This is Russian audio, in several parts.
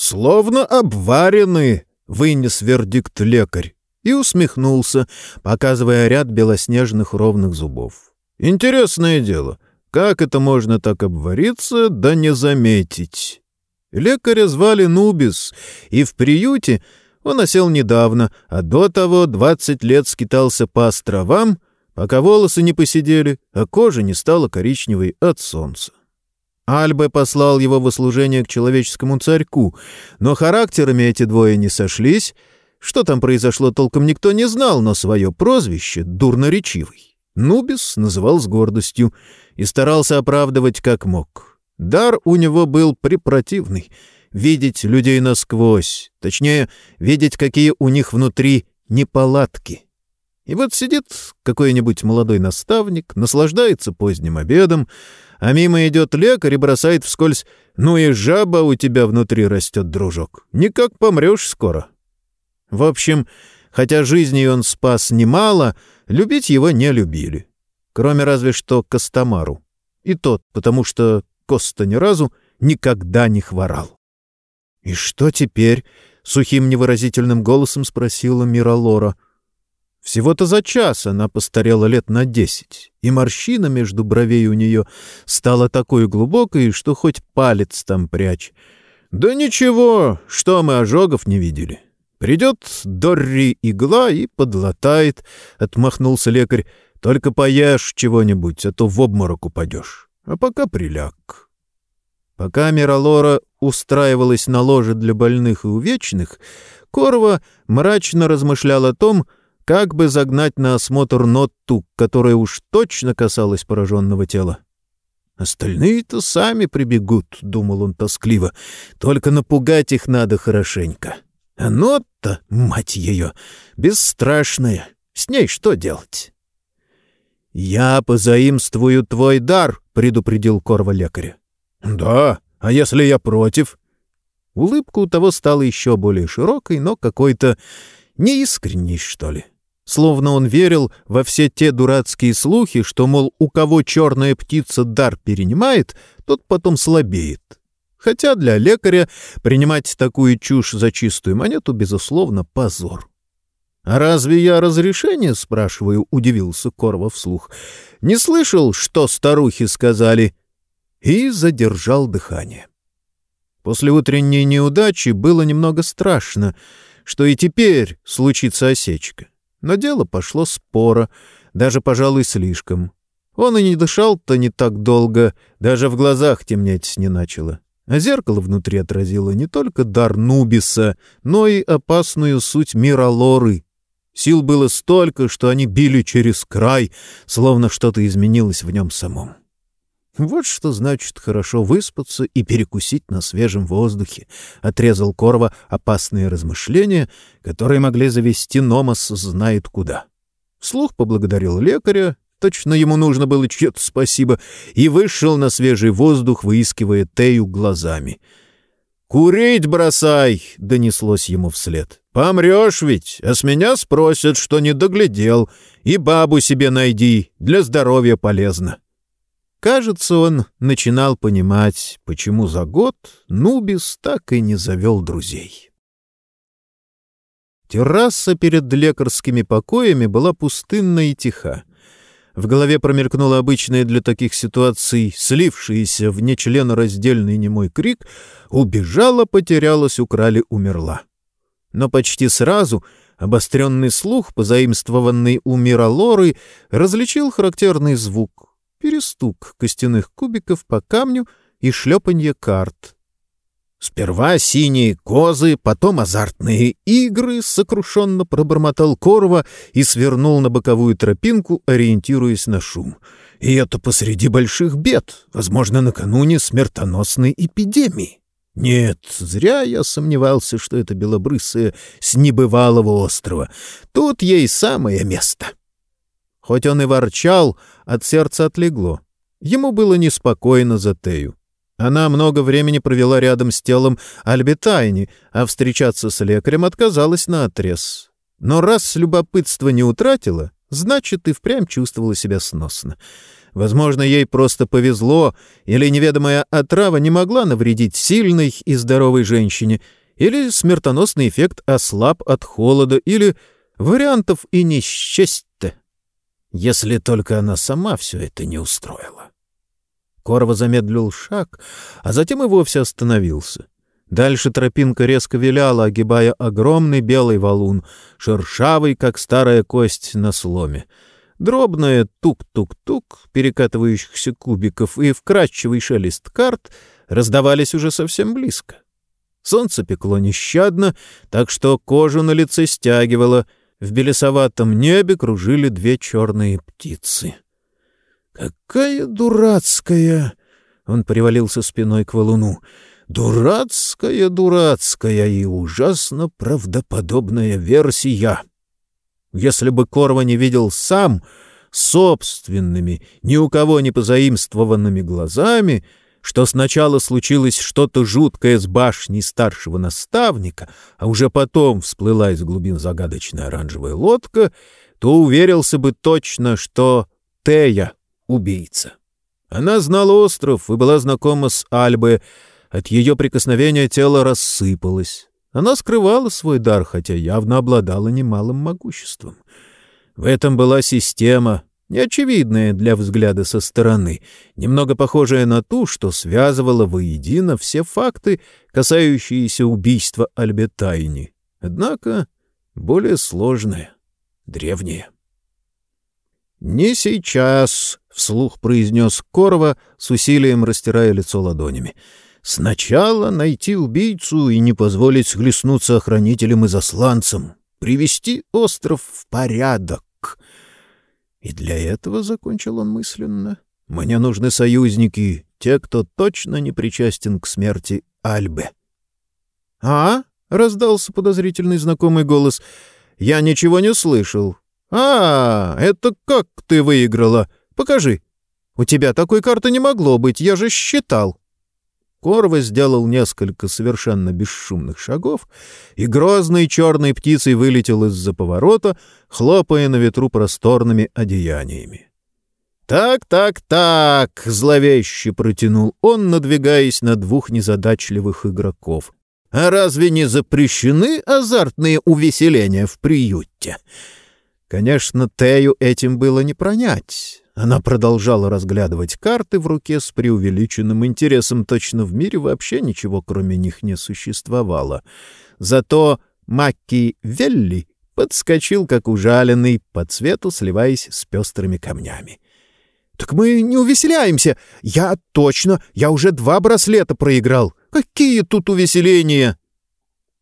«Словно обварены», — вынес вердикт лекарь и усмехнулся, показывая ряд белоснежных ровных зубов. «Интересное дело, как это можно так обвариться, да не заметить?» Лекаря звали Нубис, и в приюте он осел недавно, а до того двадцать лет скитался по островам, пока волосы не посидели, а кожа не стала коричневой от солнца. Альбе послал его в служение к человеческому царьку, но характерами эти двое не сошлись. Что там произошло, толком никто не знал, но свое прозвище — дурноречивый. Нубис называл с гордостью и старался оправдывать как мог. Дар у него был препротивный — видеть людей насквозь, точнее, видеть, какие у них внутри неполадки. И вот сидит какой-нибудь молодой наставник, наслаждается поздним обедом, а мимо идет лекарь и бросает вскользь «Ну и жаба у тебя внутри растет, дружок, никак помрешь скоро». В общем, хотя жизни он спас немало, любить его не любили. Кроме разве что Костомару. И тот, потому что Коста ни разу никогда не хворал. «И что теперь?» — сухим невыразительным голосом спросила Миралора — всего-то за час она постарела лет на десять, и морщина между бровей у нее стала такой глубокой, что хоть палец там прячь. «Да ничего, что мы ожогов не видели. Придет Дорри игла и подлатает», — отмахнулся лекарь. «Только поешь чего-нибудь, а то в обморок упадешь. А пока приляг». Пока Миралора устраивалась на ложе для больных и увечных, Корова мрачно размышлял о том, как бы загнать на осмотр Нотту, которая уж точно касалась пораженного тела. «Остальные-то сами прибегут», — думал он тоскливо. «Только напугать их надо хорошенько. А Нотта, мать ее, бесстрашная. С ней что делать?» «Я позаимствую твой дар», — предупредил Корва лекаря. «Да, а если я против?» Улыбка у того стала еще более широкой, но какой-то неискренней, что ли словно он верил во все те дурацкие слухи, что, мол, у кого черная птица дар перенимает, тот потом слабеет. Хотя для лекаря принимать такую чушь за чистую монету, безусловно, позор. «А разве я разрешение?» — спрашиваю, — удивился Корва вслух. «Не слышал, что старухи сказали?» И задержал дыхание. После утренней неудачи было немного страшно, что и теперь случится осечка. Но дело пошло споро, даже, пожалуй, слишком. Он и не дышал-то не так долго, даже в глазах темнеть не начало. А зеркало внутри отразило не только дар Нубиса, но и опасную суть мира Лоры. Сил было столько, что они били через край, словно что-то изменилось в нем самом. Вот что значит хорошо выспаться и перекусить на свежем воздухе, — отрезал Корва опасные размышления, которые могли завести Номас знает куда. Вслух поблагодарил лекаря, точно ему нужно было чье-то спасибо, и вышел на свежий воздух, выискивая Тею глазами. «Курить бросай!» — донеслось ему вслед. «Помрешь ведь, а с меня спросят, что не доглядел, и бабу себе найди, для здоровья полезно». Кажется, он начинал понимать, почему за год Нубис так и не завел друзей. Терраса перед лекарскими покоями была пустынна и тиха. В голове промелькнул обычный для таких ситуаций слившийся в нечленораздельный немой крик «Убежала, потерялась, украли, умерла». Но почти сразу обостренный слух, позаимствованный у Миралоры, различил характерный звук — перестук костяных кубиков по камню и шлепанье карт. «Сперва синие козы, потом азартные игры», — сокрушенно пробормотал Корова и свернул на боковую тропинку, ориентируясь на шум. «И это посреди больших бед, возможно, накануне смертоносной эпидемии». Нет, зря я сомневался, что это белобрысая с небывалого острова. Тут ей самое место. Хоть он и ворчал, от сердца отлегло. Ему было неспокойно за Тею. Она много времени провела рядом с телом Альбитайни, а встречаться с лекарем отказалась наотрез. Но раз любопытство не утратила, значит, и впрямь чувствовала себя сносно. Возможно, ей просто повезло, или неведомая отрава не могла навредить сильной и здоровой женщине, или смертоносный эффект ослаб от холода, или вариантов и не счесть-то. Если только она сама все это не устроила. Корова замедлил шаг, а затем и вовсе остановился. Дальше тропинка резко виляла, огибая огромный белый валун, шершавый, как старая кость на сломе. Дробное тук-тук-тук перекатывающихся кубиков и вкрадчивый шелест карт раздавались уже совсем близко. Солнце пекло нещадно, так что кожу на лице стягивало. В белесоватом небе кружили две черные птицы. «Какая дурацкая!» — он привалился спиной к валуну. «Дурацкая, дурацкая и ужасно правдоподобная версия!» Если бы Корва не видел сам, собственными, ни у кого не позаимствованными глазами, что сначала случилось что-то жуткое с башней старшего наставника, а уже потом всплыла из глубин загадочная оранжевая лодка, то уверился бы точно, что Тея — убийца. Она знала остров и была знакома с Альбой. От ее прикосновения тело рассыпалось. Она скрывала свой дар, хотя явно обладала немалым могуществом. В этом была система, неочевидная для взгляда со стороны, немного похожая на ту, что связывала воедино все факты, касающиеся убийства Альбетайни, однако более сложная, древняя. «Не сейчас», — вслух произнес Корова, с усилием растирая лицо ладонями. Сначала найти убийцу и не позволить схлестнуться охранителям и засланцам, привести остров в порядок. И для этого, — закончил он мысленно, — мне нужны союзники, те, кто точно не причастен к смерти Альбе. — А? — раздался подозрительный знакомый голос. — Я ничего не слышал. — А, это как ты выиграла? Покажи. У тебя такой карты не могло быть, я же считал. Корва сделал несколько совершенно бесшумных шагов и грозной черной птицей вылетел из-за поворота, хлопая на ветру просторными одеяниями. «Так, так, так!» — зловеще протянул он, надвигаясь на двух незадачливых игроков. «А разве не запрещены азартные увеселения в приюте?» Конечно, Тею этим было не пронять. Она продолжала разглядывать карты в руке с преувеличенным интересом. Точно в мире вообще ничего, кроме них, не существовало. Зато Макки Велли подскочил, как ужаленный, по цвету сливаясь с пестрыми камнями. «Так мы не увеселяемся! Я точно! Я уже два браслета проиграл! Какие тут увеселения!»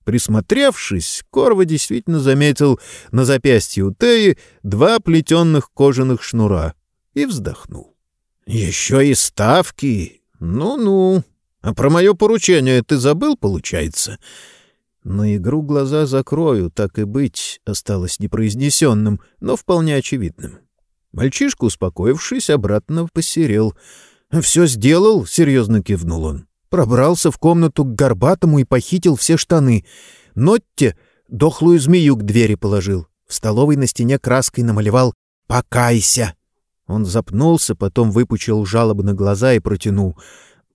Присмотревшись, Корва действительно заметил на запястье у Теи два плетенных кожаных шнура и вздохнул. «Еще и ставки! Ну-ну! А про мое поручение ты забыл, получается?» На игру глаза закрою, так и быть, осталось непроизнесенным, но вполне очевидным. Мальчишка, успокоившись, обратно посерел. «Все сделал?» — серьезно кивнул он. Пробрался в комнату к Горбатому и похитил все штаны. Нотте дохлую змею к двери положил. В столовой на стене краской намалевал «Покайся!» Он запнулся, потом выпучил жалобно глаза и протянул.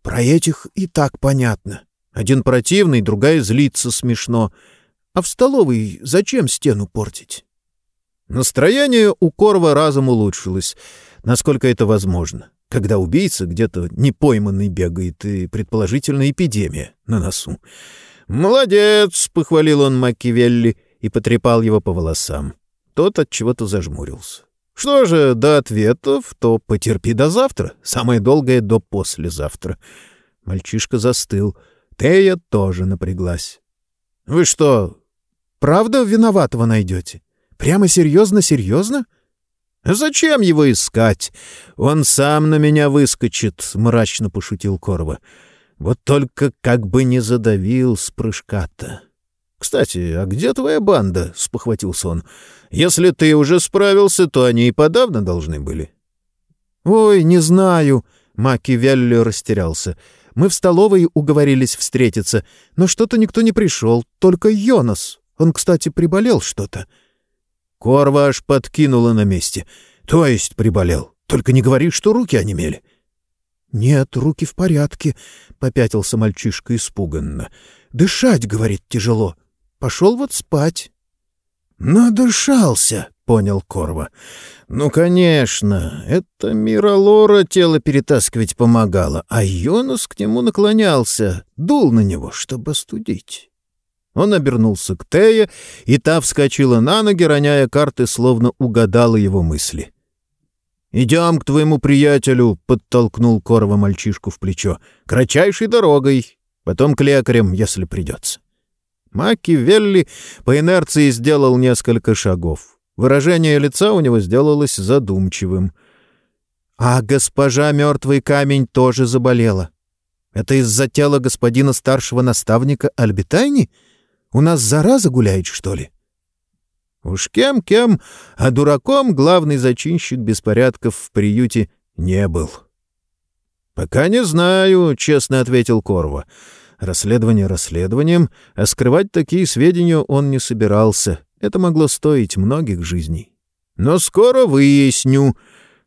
«Про этих и так понятно. Один противный, другая злится смешно. А в столовой зачем стену портить?» Настроение у Корва разом улучшилось, насколько это возможно, когда убийца где-то непойманный бегает и, предположительно, эпидемия на носу. «Молодец!» — похвалил он Маккивелли и потрепал его по волосам. Тот от чего-то зажмурился. Что же до ответов, то потерпи до завтра, самое долгое до послезавтра. Мальчишка застыл. Тея тоже напряглась. — Вы что, правда виноватого найдете? Прямо серьезно-серьезно? — Зачем его искать? Он сам на меня выскочит, — мрачно пошутил Корва. — Вот только как бы не задавил с прыжка-то. «Кстати, а где твоя банда?» — спохватился он. «Если ты уже справился, то они и подавно должны были». «Ой, не знаю», — Маки Велли растерялся. «Мы в столовой уговорились встретиться, но что-то никто не пришел, только Йонас. Он, кстати, приболел что-то». Корва аж подкинула на месте. «То есть приболел? Только не говори, что руки онемели». «Нет, руки в порядке», — попятился мальчишка испуганно. «Дышать, — говорит, — тяжело. Пошел вот спать». «Надышался», — понял Корва. «Ну, конечно, это Миралора тело перетаскивать помогало, а Йонас к нему наклонялся, дул на него, чтобы остудить». Он обернулся к Тея, и та вскочила на ноги, роняя карты, словно угадала его мысли. «Идем к твоему приятелю», — подтолкнул Корова мальчишку в плечо. «Кратчайшей дорогой, потом к лекарям, если придется». Маки Велли по инерции сделал несколько шагов. Выражение лица у него сделалось задумчивым. «А госпожа Мертвый Камень тоже заболела. Это из-за тела господина старшего наставника Альбитайни? У нас зараза гуляет, что ли?» Уж кем-кем, а дураком главный зачинщик беспорядков в приюте не был. «Пока не знаю», — честно ответил Корва. Расследование расследованием, а скрывать такие сведения он не собирался. Это могло стоить многих жизней. Но скоро выясню.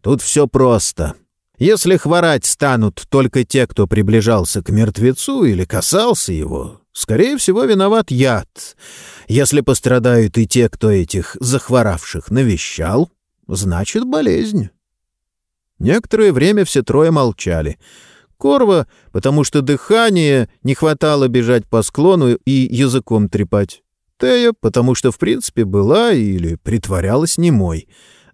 Тут все просто. Если хворать станут только те, кто приближался к мертвецу или касался его, скорее всего, виноват яд. Если пострадают и те, кто этих захворавших навещал, значит, болезнь. Некоторое время все трое молчали. Корва, потому что дыхание не хватало бежать по склону и языком трепать. Тея, потому что, в принципе, была или притворялась немой.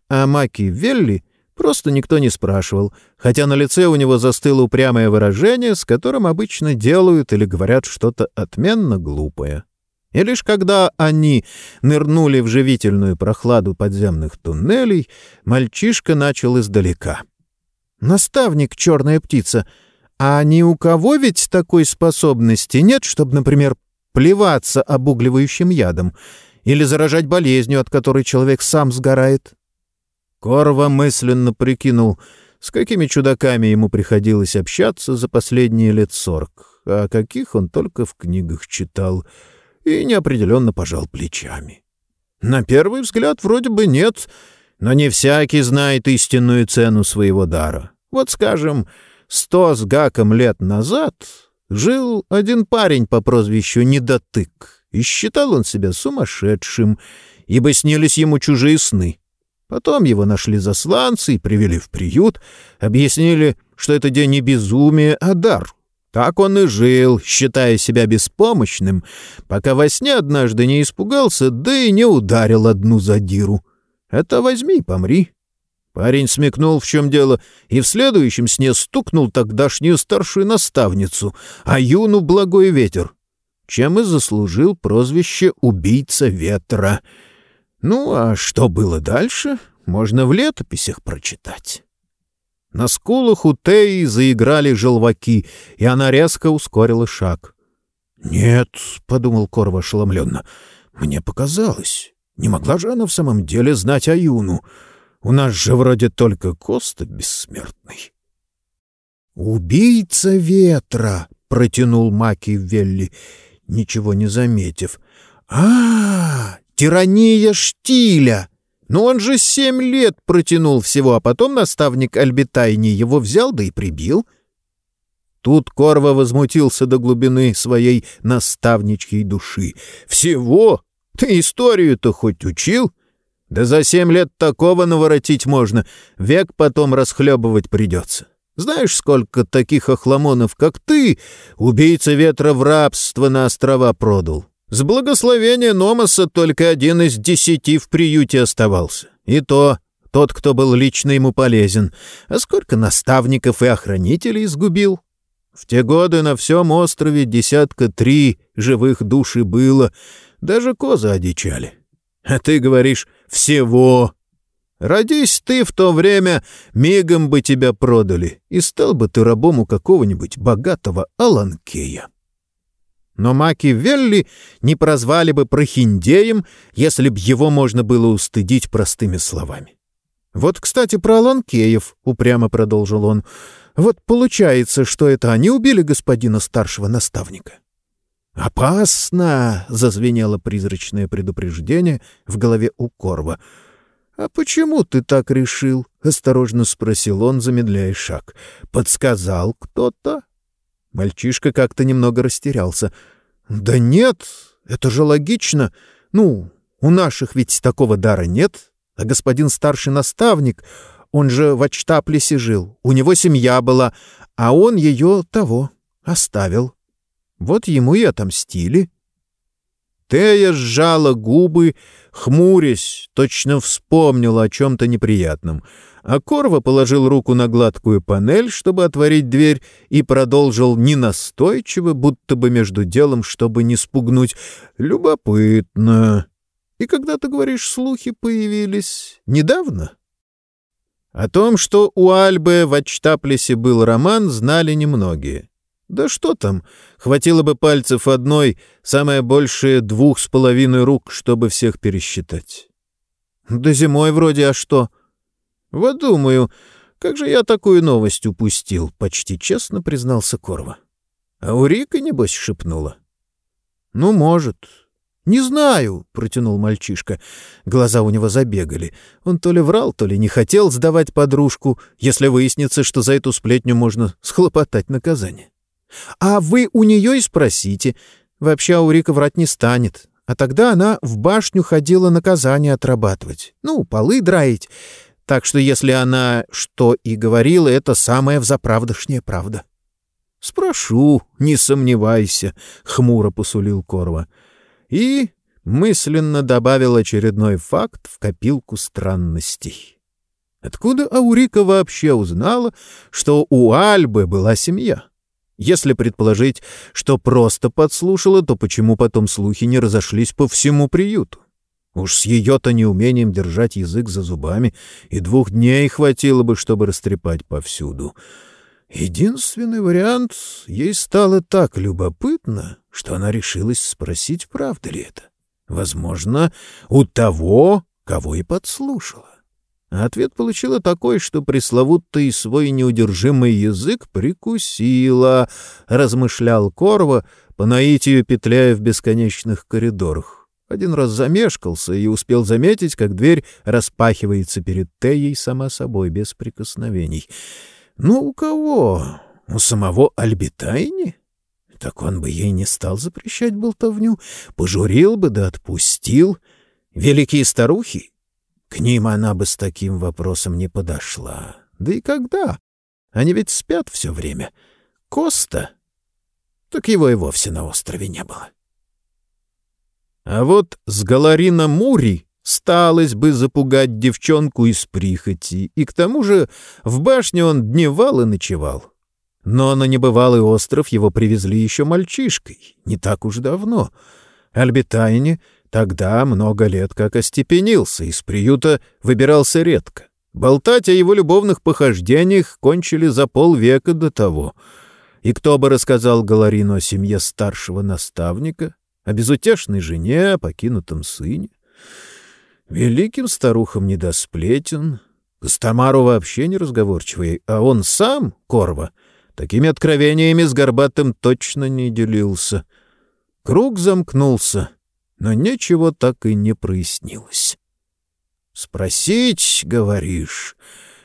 А Маки Велли просто никто не спрашивал, хотя на лице у него застыло упрямое выражение, с которым обычно делают или говорят что-то отменно глупое. И лишь когда они нырнули в живительную прохладу подземных туннелей, мальчишка начал издалека. «Наставник, черная птица, а ни у кого ведь такой способности нет, чтобы, например, плеваться обугливающим ядом или заражать болезнью, от которой человек сам сгорает?» Корва мысленно прикинул, с какими чудаками ему приходилось общаться за последние лет сорок, а каких он только в книгах читал — и неопределенно пожал плечами. На первый взгляд вроде бы нет, но не всякий знает истинную цену своего дара. Вот, скажем, сто с гаком лет назад жил один парень по прозвищу Недотык, и считал он себя сумасшедшим, ибо снились ему чужие сны. Потом его нашли засланцы и привели в приют, объяснили, что это день не безумия, а дар — так он и жил, считая себя беспомощным, пока во сне однажды не испугался, да и не ударил одну задиру. Это возьми помри. Парень смекнул, в чем дело, и в следующем сне стукнул тогдашнюю старшую наставницу, а юну благой ветер, чем и заслужил прозвище «убийца ветра». Ну, а что было дальше, можно в летописях прочитать. На скулах у Теи заиграли желваки, и она резко ускорила шаг. «Нет», — подумал Корва ошеломленно, — «мне показалось. Не могла же она в самом деле знать Аюну. У нас же вроде только Коста бессмертный». «Убийца ветра!» — протянул Маки Велли, ничего не заметив. «А, тирания штиля!» Но он же семь лет протянул всего, а потом наставник Альбитайни его взял да и прибил. Тут Корва возмутился до глубины своей наставничьей души. «Всего? Ты историю-то хоть учил? Да за семь лет такого наворотить можно, век потом расхлебывать придется. Знаешь, сколько таких охламонов, как ты, убийца ветра в рабство на острова продал? С благословения Номаса только один из десяти в приюте оставался. И то тот, кто был лично ему полезен. А сколько наставников и охранителей сгубил? В те годы на всем острове десятка три живых души было. Даже козы одичали. А ты говоришь «всего». Родись ты в то время, мигом бы тебя продали, и стал бы ты рабом у какого-нибудь богатого Аланкея но Маки Велли не прозвали бы прохиндеем, если б его можно было устыдить простыми словами. «Вот, кстати, про Аланкеев», — упрямо продолжил он. «Вот получается, что это они убили господина старшего наставника». «Опасно!» — зазвенело призрачное предупреждение в голове у Корва. «А почему ты так решил?» — осторожно спросил он, замедляя шаг. «Подсказал кто-то?» Мальчишка как-то немного растерялся. «Да нет, это же логично. Ну, у наших ведь такого дара нет. А господин старший наставник, он же в Ачтаплесе жил, у него семья была, а он ее того оставил. Вот ему и отомстили». Тея сжала губы, хмурясь, точно вспомнила о чем-то неприятном. А Корва положил руку на гладкую панель, чтобы отворить дверь, и продолжил ненастойчиво, будто бы между делом, чтобы не спугнуть. «Любопытно. И когда, ты говоришь, слухи появились? Недавно?» О том, что у Альбы в Ачтаплесе был роман, знали немногие. Да что там, хватило бы пальцев одной, самое большее двух с половиной рук, чтобы всех пересчитать. Да зимой вроде, а что? Вот думаю, как же я такую новость упустил, почти честно признался Корва. А у Рика, небось, шепнула. Ну, может. Не знаю, протянул мальчишка. Глаза у него забегали. Он то ли врал, то ли не хотел сдавать подружку, если выяснится, что за эту сплетню можно схлопотать наказание. А вы у нее и спросите. Вообще Аурика врать не станет. А тогда она в башню ходила наказание отрабатывать. Ну, полы драить. Так что если она что и говорила, это самая взаправдошняя правда. — Спрошу, не сомневайся, — хмуро посулил Корва. И мысленно добавил очередной факт в копилку странностей. Откуда Аурика вообще узнала, что у Альбы была семья? Если предположить, что просто подслушала, то почему потом слухи не разошлись по всему приюту? Уж с ее-то неумением держать язык за зубами и двух дней хватило бы, чтобы растрепать повсюду. Единственный вариант — ей стало так любопытно, что она решилась спросить, правда ли это. Возможно, у того, кого и подслушала. А ответ получила такой, что пресловутый свой неудержимый язык прикусила, размышлял Корва, по наитию петляя в бесконечных коридорах. Один раз замешкался и успел заметить, как дверь распахивается перед Теей сама собой, без прикосновений. Ну, у кого? У самого Альбитайни? Так он бы ей не стал запрещать болтовню, пожурил бы да отпустил. Великие старухи к ним она бы с таким вопросом не подошла. Да и когда? Они ведь спят все время. Коста? Так его и вовсе на острове не было. А вот с Галарина Мури сталось бы запугать девчонку из прихоти, и к тому же в башне он дневал и ночевал. Но на небывалый остров его привезли еще мальчишкой, не так уж давно. Альбитайне Тогда много лет как остепенился, из приюта выбирался редко. Болтать о его любовных похождениях кончили за полвека до того. И кто бы рассказал Галарину о семье старшего наставника, о безутешной жене, о покинутом сыне? Великим старухам не до сплетен. Вообще не разговорчивый, а он сам, Корва, такими откровениями с Горбатым точно не делился. Круг замкнулся — но ничего так и не прояснилось. «Спросить, говоришь?»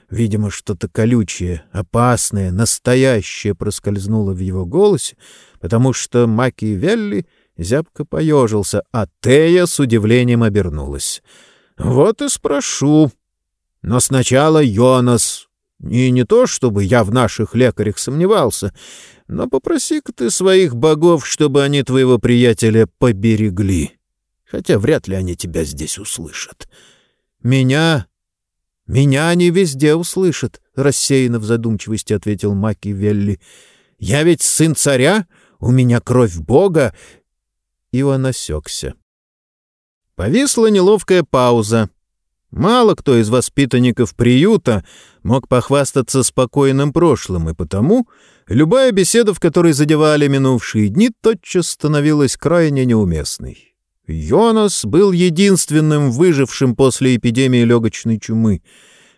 Видимо, что-то колючее, опасное, настоящее проскользнуло в его голосе, потому что Маки Велли зябко поежился, а Тея с удивлением обернулась. «Вот и спрошу. Но сначала Йонас. И не то, чтобы я в наших лекарях сомневался, но попроси-ка ты своих богов, чтобы они твоего приятеля поберегли» хотя вряд ли они тебя здесь услышат. Меня... Меня они везде услышат, — рассеянно в задумчивости ответил Маки Велли. Я ведь сын царя, у меня кровь Бога. И он осекся. Повисла неловкая пауза. Мало кто из воспитанников приюта мог похвастаться спокойным прошлым, и потому любая беседа, в которой задевали минувшие дни, тотчас становилась крайне неуместной. Йонас был единственным выжившим после эпидемии легочной чумы.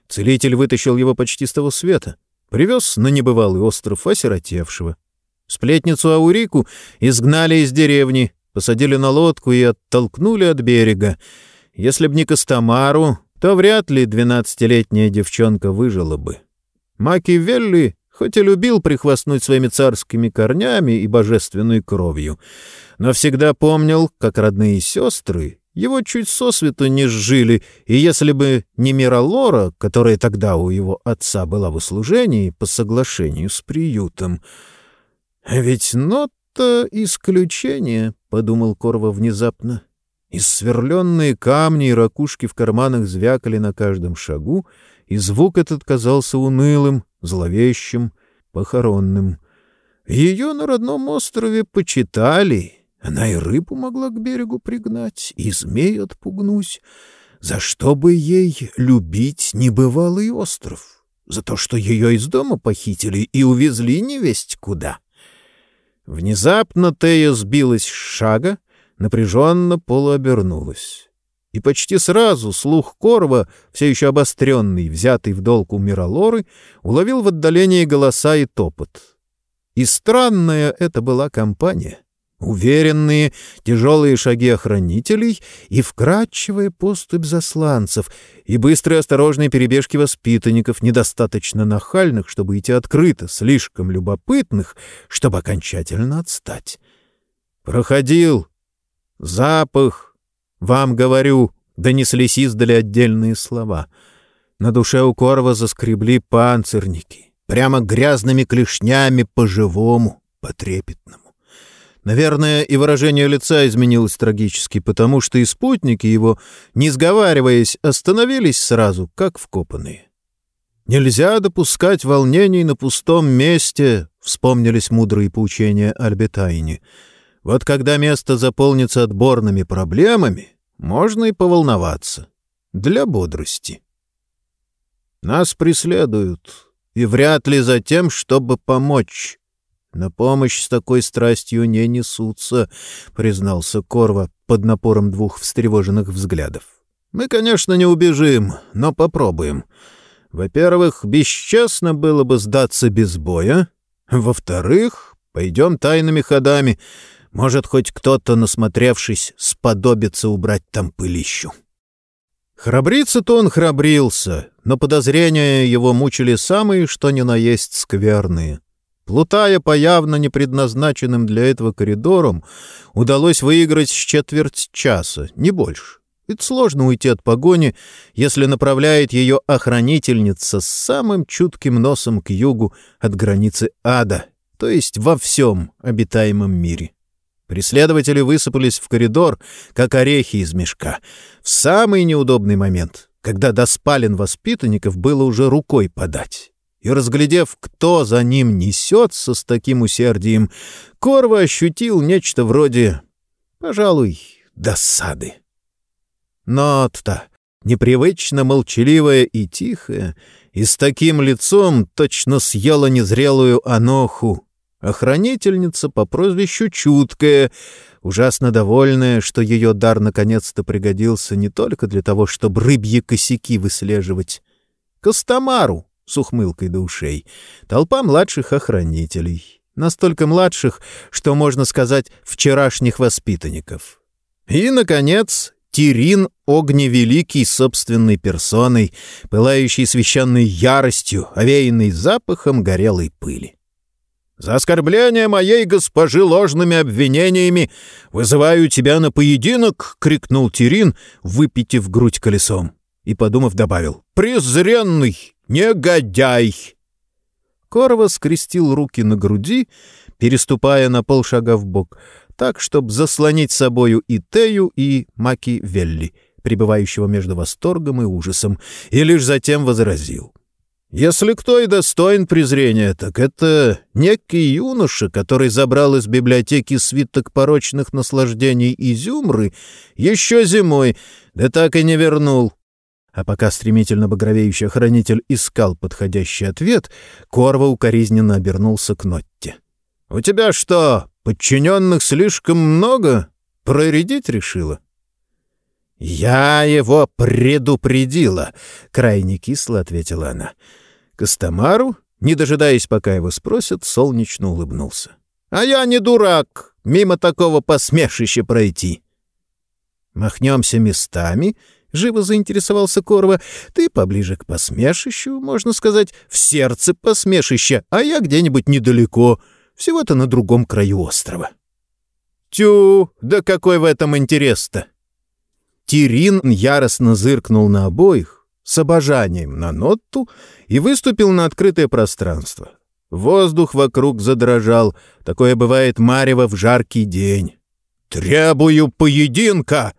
Целитель вытащил его почти с того света, привез на небывалый остров осиротевшего. Сплетницу Аурику изгнали из деревни, посадили на лодку и оттолкнули от берега. Если б не Костомару, то вряд ли двенадцатилетняя девчонка выжила бы. Макиавелли хоть и любил прихвастнуть своими царскими корнями и божественной кровью, но всегда помнил, как родные сестры его чуть сосвету не сжили, и если бы не Миралора, которая тогда у его отца была в услужении по соглашению с приютом. «Ведь Нотта — исключение», — подумал Корва внезапно. Иссверленные камни и ракушки в карманах звякали на каждом шагу, и звук этот казался унылым, зловещим, похоронным. Ее на родном острове почитали — она и рыбу могла к берегу пригнать, и змей отпугнуть. За что бы ей любить небывалый остров? За то, что ее из дома похитили и увезли невесть куда. Внезапно Тея сбилась с шага, напряженно полуобернулась. И почти сразу слух Корва, все еще обостренный, взятый в долг у Миралоры, уловил в отдалении голоса и топот. И странная это была компания — Уверенные, тяжелые шаги охранителей и вкрадчивая поступь засланцев, и быстрые осторожные перебежки воспитанников, недостаточно нахальных, чтобы идти открыто, слишком любопытных, чтобы окончательно отстать. «Проходил! Запах! Вам говорю!» — донеслись издали отдельные слова. На душе у Корова заскребли панцирники, прямо грязными клешнями по-живому, по-трепетному. Наверное, и выражение лица изменилось трагически, потому что и спутники его, не сговариваясь, остановились сразу, как вкопанные. «Нельзя допускать волнений на пустом месте», — вспомнились мудрые поучения Альбетайни. «Вот когда место заполнится отборными проблемами, можно и поволноваться. Для бодрости». «Нас преследуют, и вряд ли за тем, чтобы помочь». «На помощь с такой страстью не несутся», — признался Корва под напором двух встревоженных взглядов. «Мы, конечно, не убежим, но попробуем. Во-первых, бесчестно было бы сдаться без боя. Во-вторых, пойдем тайными ходами. Может, хоть кто-то, насмотревшись, сподобится убрать там пылищу». Храбриться-то он храбрился, но подозрения его мучили самые, что ни на есть скверные — Плутая по явно непредназначенным для этого коридорам, удалось выиграть с четверть часа, не больше. Ведь сложно уйти от погони, если направляет ее охранительница с самым чутким носом к югу от границы ада, то есть во всем обитаемом мире. Преследователи высыпались в коридор, как орехи из мешка, в самый неудобный момент, когда до спален воспитанников было уже рукой подать. И, разглядев, кто за ним несется с таким усердием, Корва ощутил нечто вроде, пожалуй, досады. Нотта, непривычно молчаливая и тихая, и с таким лицом точно съела незрелую аноху, охранительница по прозвищу Чуткая, ужасно довольная, что ее дар наконец-то пригодился не только для того, чтобы рыбьи косяки выслеживать. Костомару, с ухмылкой до ушей. Толпа младших охранителей. Настолько младших, что, можно сказать, вчерашних воспитанников. И, наконец, Тирин огневеликий собственной персоной, пылающий священной яростью, овеянный запахом горелой пыли. «За оскорбление моей госпожи ложными обвинениями вызываю тебя на поединок!» — крикнул Тирин, выпитив грудь колесом. И, подумав, добавил. «Презренный! Негодяй!» Корова скрестил руки на груди, переступая на полшага в бок, так, чтобы заслонить собою и Тею, и Маки Велли, пребывающего между восторгом и ужасом, и лишь затем возразил. «Если кто и достоин презрения, так это некий юноша, который забрал из библиотеки свиток порочных наслаждений изюмры еще зимой, да так и не вернул. А пока стремительно багровеющий охранитель искал подходящий ответ, Корва укоризненно обернулся к Нотте. — У тебя что, подчиненных слишком много? Проредить решила? — Я его предупредила, — крайне кисло ответила она. Костомару, не дожидаясь, пока его спросят, солнечно улыбнулся. — А я не дурак, мимо такого посмешища пройти. — Махнемся местами —— живо заинтересовался Корва. «Ты поближе к посмешищу, можно сказать, в сердце посмешища, а я где-нибудь недалеко, всего-то на другом краю острова». «Тю, да какой в этом интерес-то?» Тирин яростно зыркнул на обоих, с обожанием на Нотту, и выступил на открытое пространство. Воздух вокруг задрожал, такое бывает марево в жаркий день. «Требую поединка!»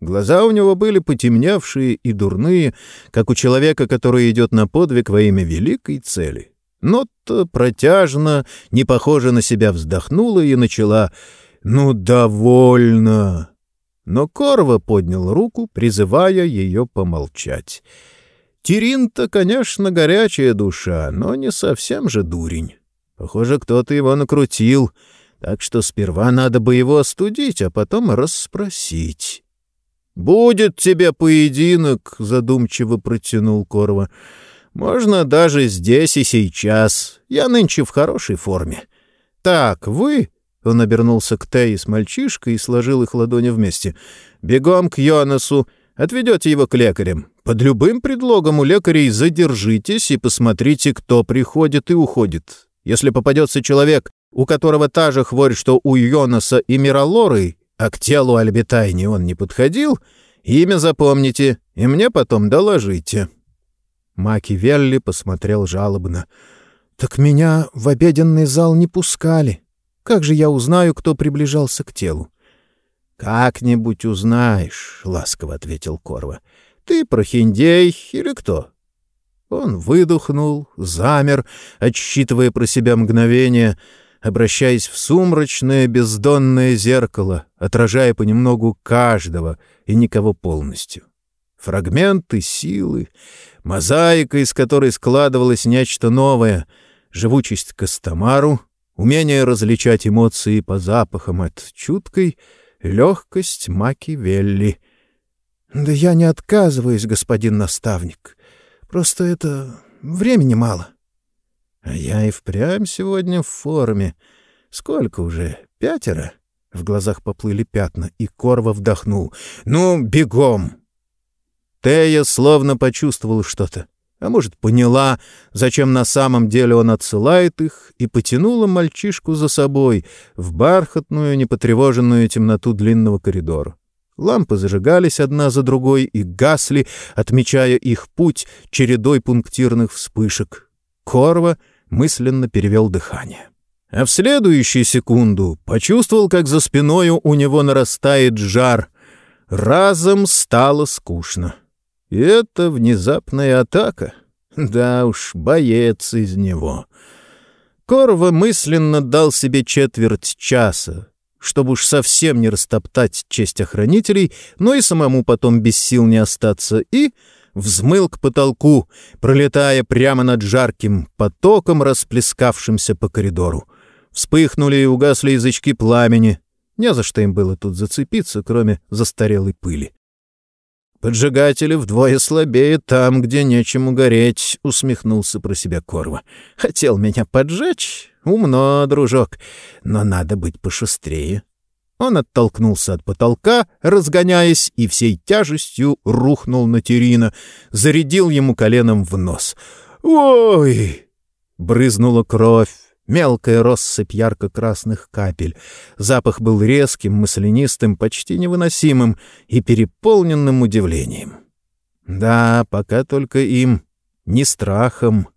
Глаза у него были потемневшие и дурные, как у человека, который идет на подвиг во имя великой цели. Нотта протяжно, не похоже на себя, вздохнула и начала «Ну, довольно!» Но Корва поднял руку, призывая ее помолчать. Тирин-то, конечно, горячая душа, но не совсем же дурень. Похоже, кто-то его накрутил, так что сперва надо бы его остудить, а потом расспросить. «Будет тебе поединок», — задумчиво протянул Корва. «Можно даже здесь и сейчас. Я нынче в хорошей форме». «Так, вы...» — он обернулся к Тей с мальчишкой и сложил их ладони вместе. «Бегом к Йонасу. Отведете его к лекарям. Под любым предлогом у лекарей задержитесь и посмотрите, кто приходит и уходит. Если попадется человек, у которого та же хворь, что у Йонаса и Миралоры, а к телу Альбитайни он не подходил, имя запомните и мне потом доложите». Маки Велли посмотрел жалобно. «Так меня в обеденный зал не пускали. Как же я узнаю, кто приближался к телу?» «Как-нибудь узнаешь», — ласково ответил Корва. «Ты прохиндей или кто?» Он выдохнул, замер, отсчитывая про себя мгновение — обращаясь в сумрачное бездонное зеркало, отражая понемногу каждого и никого полностью. Фрагменты силы, мозаика, из которой складывалось нечто новое, живучесть Костомару, умение различать эмоции по запахам от чуткой, легкость Маки-Велли. «Да я не отказываюсь, господин наставник. Просто это... времени мало». А я и впрямь сегодня в форме. Сколько уже? Пятеро? В глазах поплыли пятна, и Корва вдохнул. «Ну, бегом!» Тея словно почувствовала что-то, а может, поняла, зачем на самом деле он отсылает их, и потянула мальчишку за собой в бархатную, непотревоженную темноту длинного коридора. Лампы зажигались одна за другой и гасли, отмечая их путь чередой пунктирных вспышек. Корва — мысленно перевел дыхание. А в следующую секунду почувствовал, как за спиною у него нарастает жар. Разом стало скучно. И это внезапная атака. Да уж, боец из него. Корва мысленно дал себе четверть часа, чтобы уж совсем не растоптать честь охранителей, но и самому потом без сил не остаться, и взмыл к потолку, пролетая прямо над жарким потоком, расплескавшимся по коридору. Вспыхнули и угасли язычки пламени. Не за что им было тут зацепиться, кроме застарелой пыли. «Поджигатели вдвое слабее там, где нечему гореть», — усмехнулся про себя Корва. «Хотел меня поджечь? Умно, дружок, но надо быть пошустрее. Он оттолкнулся от потолка, разгоняясь, и всей тяжестью рухнул на Терина, зарядил ему коленом в нос. «Ой!» — брызнула кровь, мелкая россыпь ярко-красных капель. Запах был резким, маслянистым, почти невыносимым и переполненным удивлением. Да, пока только им, не страхом.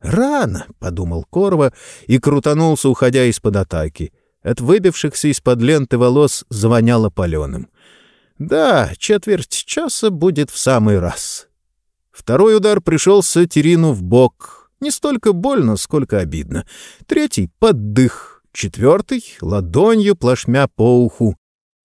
«Рано!» — подумал Корва и крутанулся, уходя из-под атаки — от выбившихся из-под ленты волос звоняло паленым. «Да, четверть часа будет в самый раз». Второй удар пришелся Терину в бок. Не столько больно, сколько обидно. Третий — под дых. Четвертый — ладонью плашмя по уху.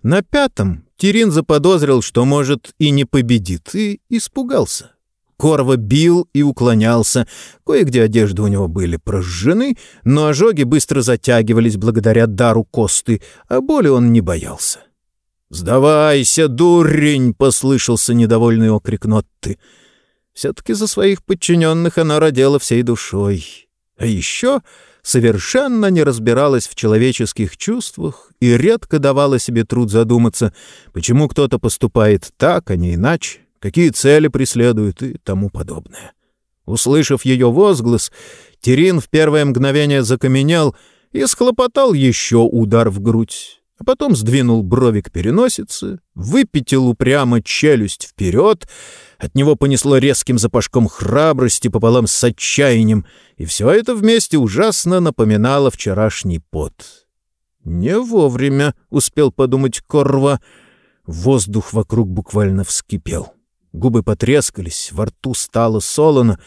На пятом Терин заподозрил, что, может, и не победит, и испугался. Корва бил и уклонялся. Кое-где одежды у него были прожжены, но ожоги быстро затягивались благодаря дару Косты, а боли он не боялся. «Сдавайся, дурень!» — послышался недовольный окрик Нотты. Все-таки за своих подчиненных она родила всей душой. А еще совершенно не разбиралась в человеческих чувствах и редко давала себе труд задуматься, почему кто-то поступает так, а не иначе, какие цели преследует и тому подобное. Услышав ее возглас, Терин в первое мгновение закаменел и схлопотал еще удар в грудь а потом сдвинул брови к переносице, выпятил упрямо челюсть вперед, от него понесло резким запашком храбрости пополам с отчаянием, и все это вместе ужасно напоминало вчерашний пот. «Не вовремя», — успел подумать Корва. Воздух вокруг буквально вскипел. Губы потрескались, во рту стало солоно,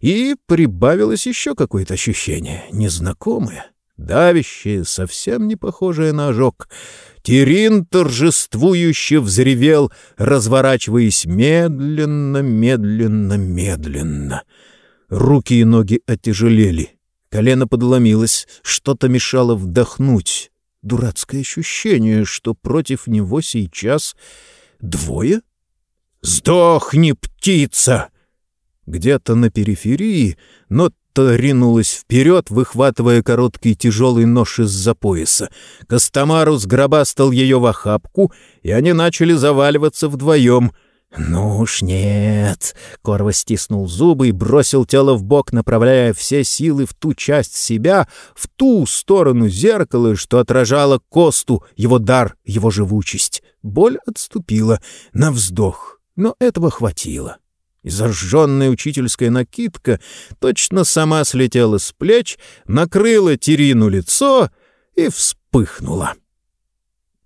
и прибавилось еще какое-то ощущение, незнакомое — давящее, совсем не похожее на ожог. Терин торжествующе взревел, разворачиваясь медленно, медленно, медленно. Руки и ноги отяжелели. Колено подломилось, что-то мешало вдохнуть. Дурацкое ощущение, что против него сейчас двое? «Сдохни, птица!» Где-то на периферии, но Отто ринулась вперед, выхватывая короткий тяжелый нож из-за пояса. Костомару сгробастал ее в охапку, и они начали заваливаться вдвоем. «Ну уж нет!» — Корва стиснул зубы и бросил тело в бок, направляя все силы в ту часть себя, в ту сторону зеркала, что отражало Косту, его дар, его живучесть. Боль отступила на вздох, но этого хватило и зажженная учительская накидка точно сама слетела с плеч, накрыла Терину лицо и вспыхнула.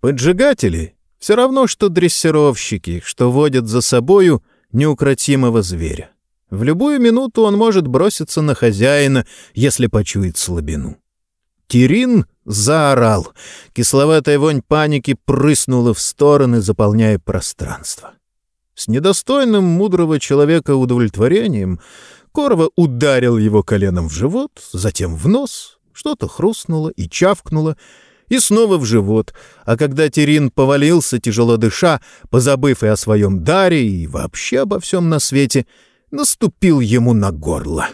Поджигатели — все равно, что дрессировщики, что водят за собою неукротимого зверя. В любую минуту он может броситься на хозяина, если почует слабину. Терин заорал. Кисловатая вонь паники прыснула в стороны, заполняя пространство. С недостойным мудрого человека удовлетворением Корова ударил его коленом в живот, затем в нос, что-то хрустнуло и чавкнуло, и снова в живот, а когда Терин повалился, тяжело дыша, позабыв и о своем даре, и вообще обо всем на свете, наступил ему на горло.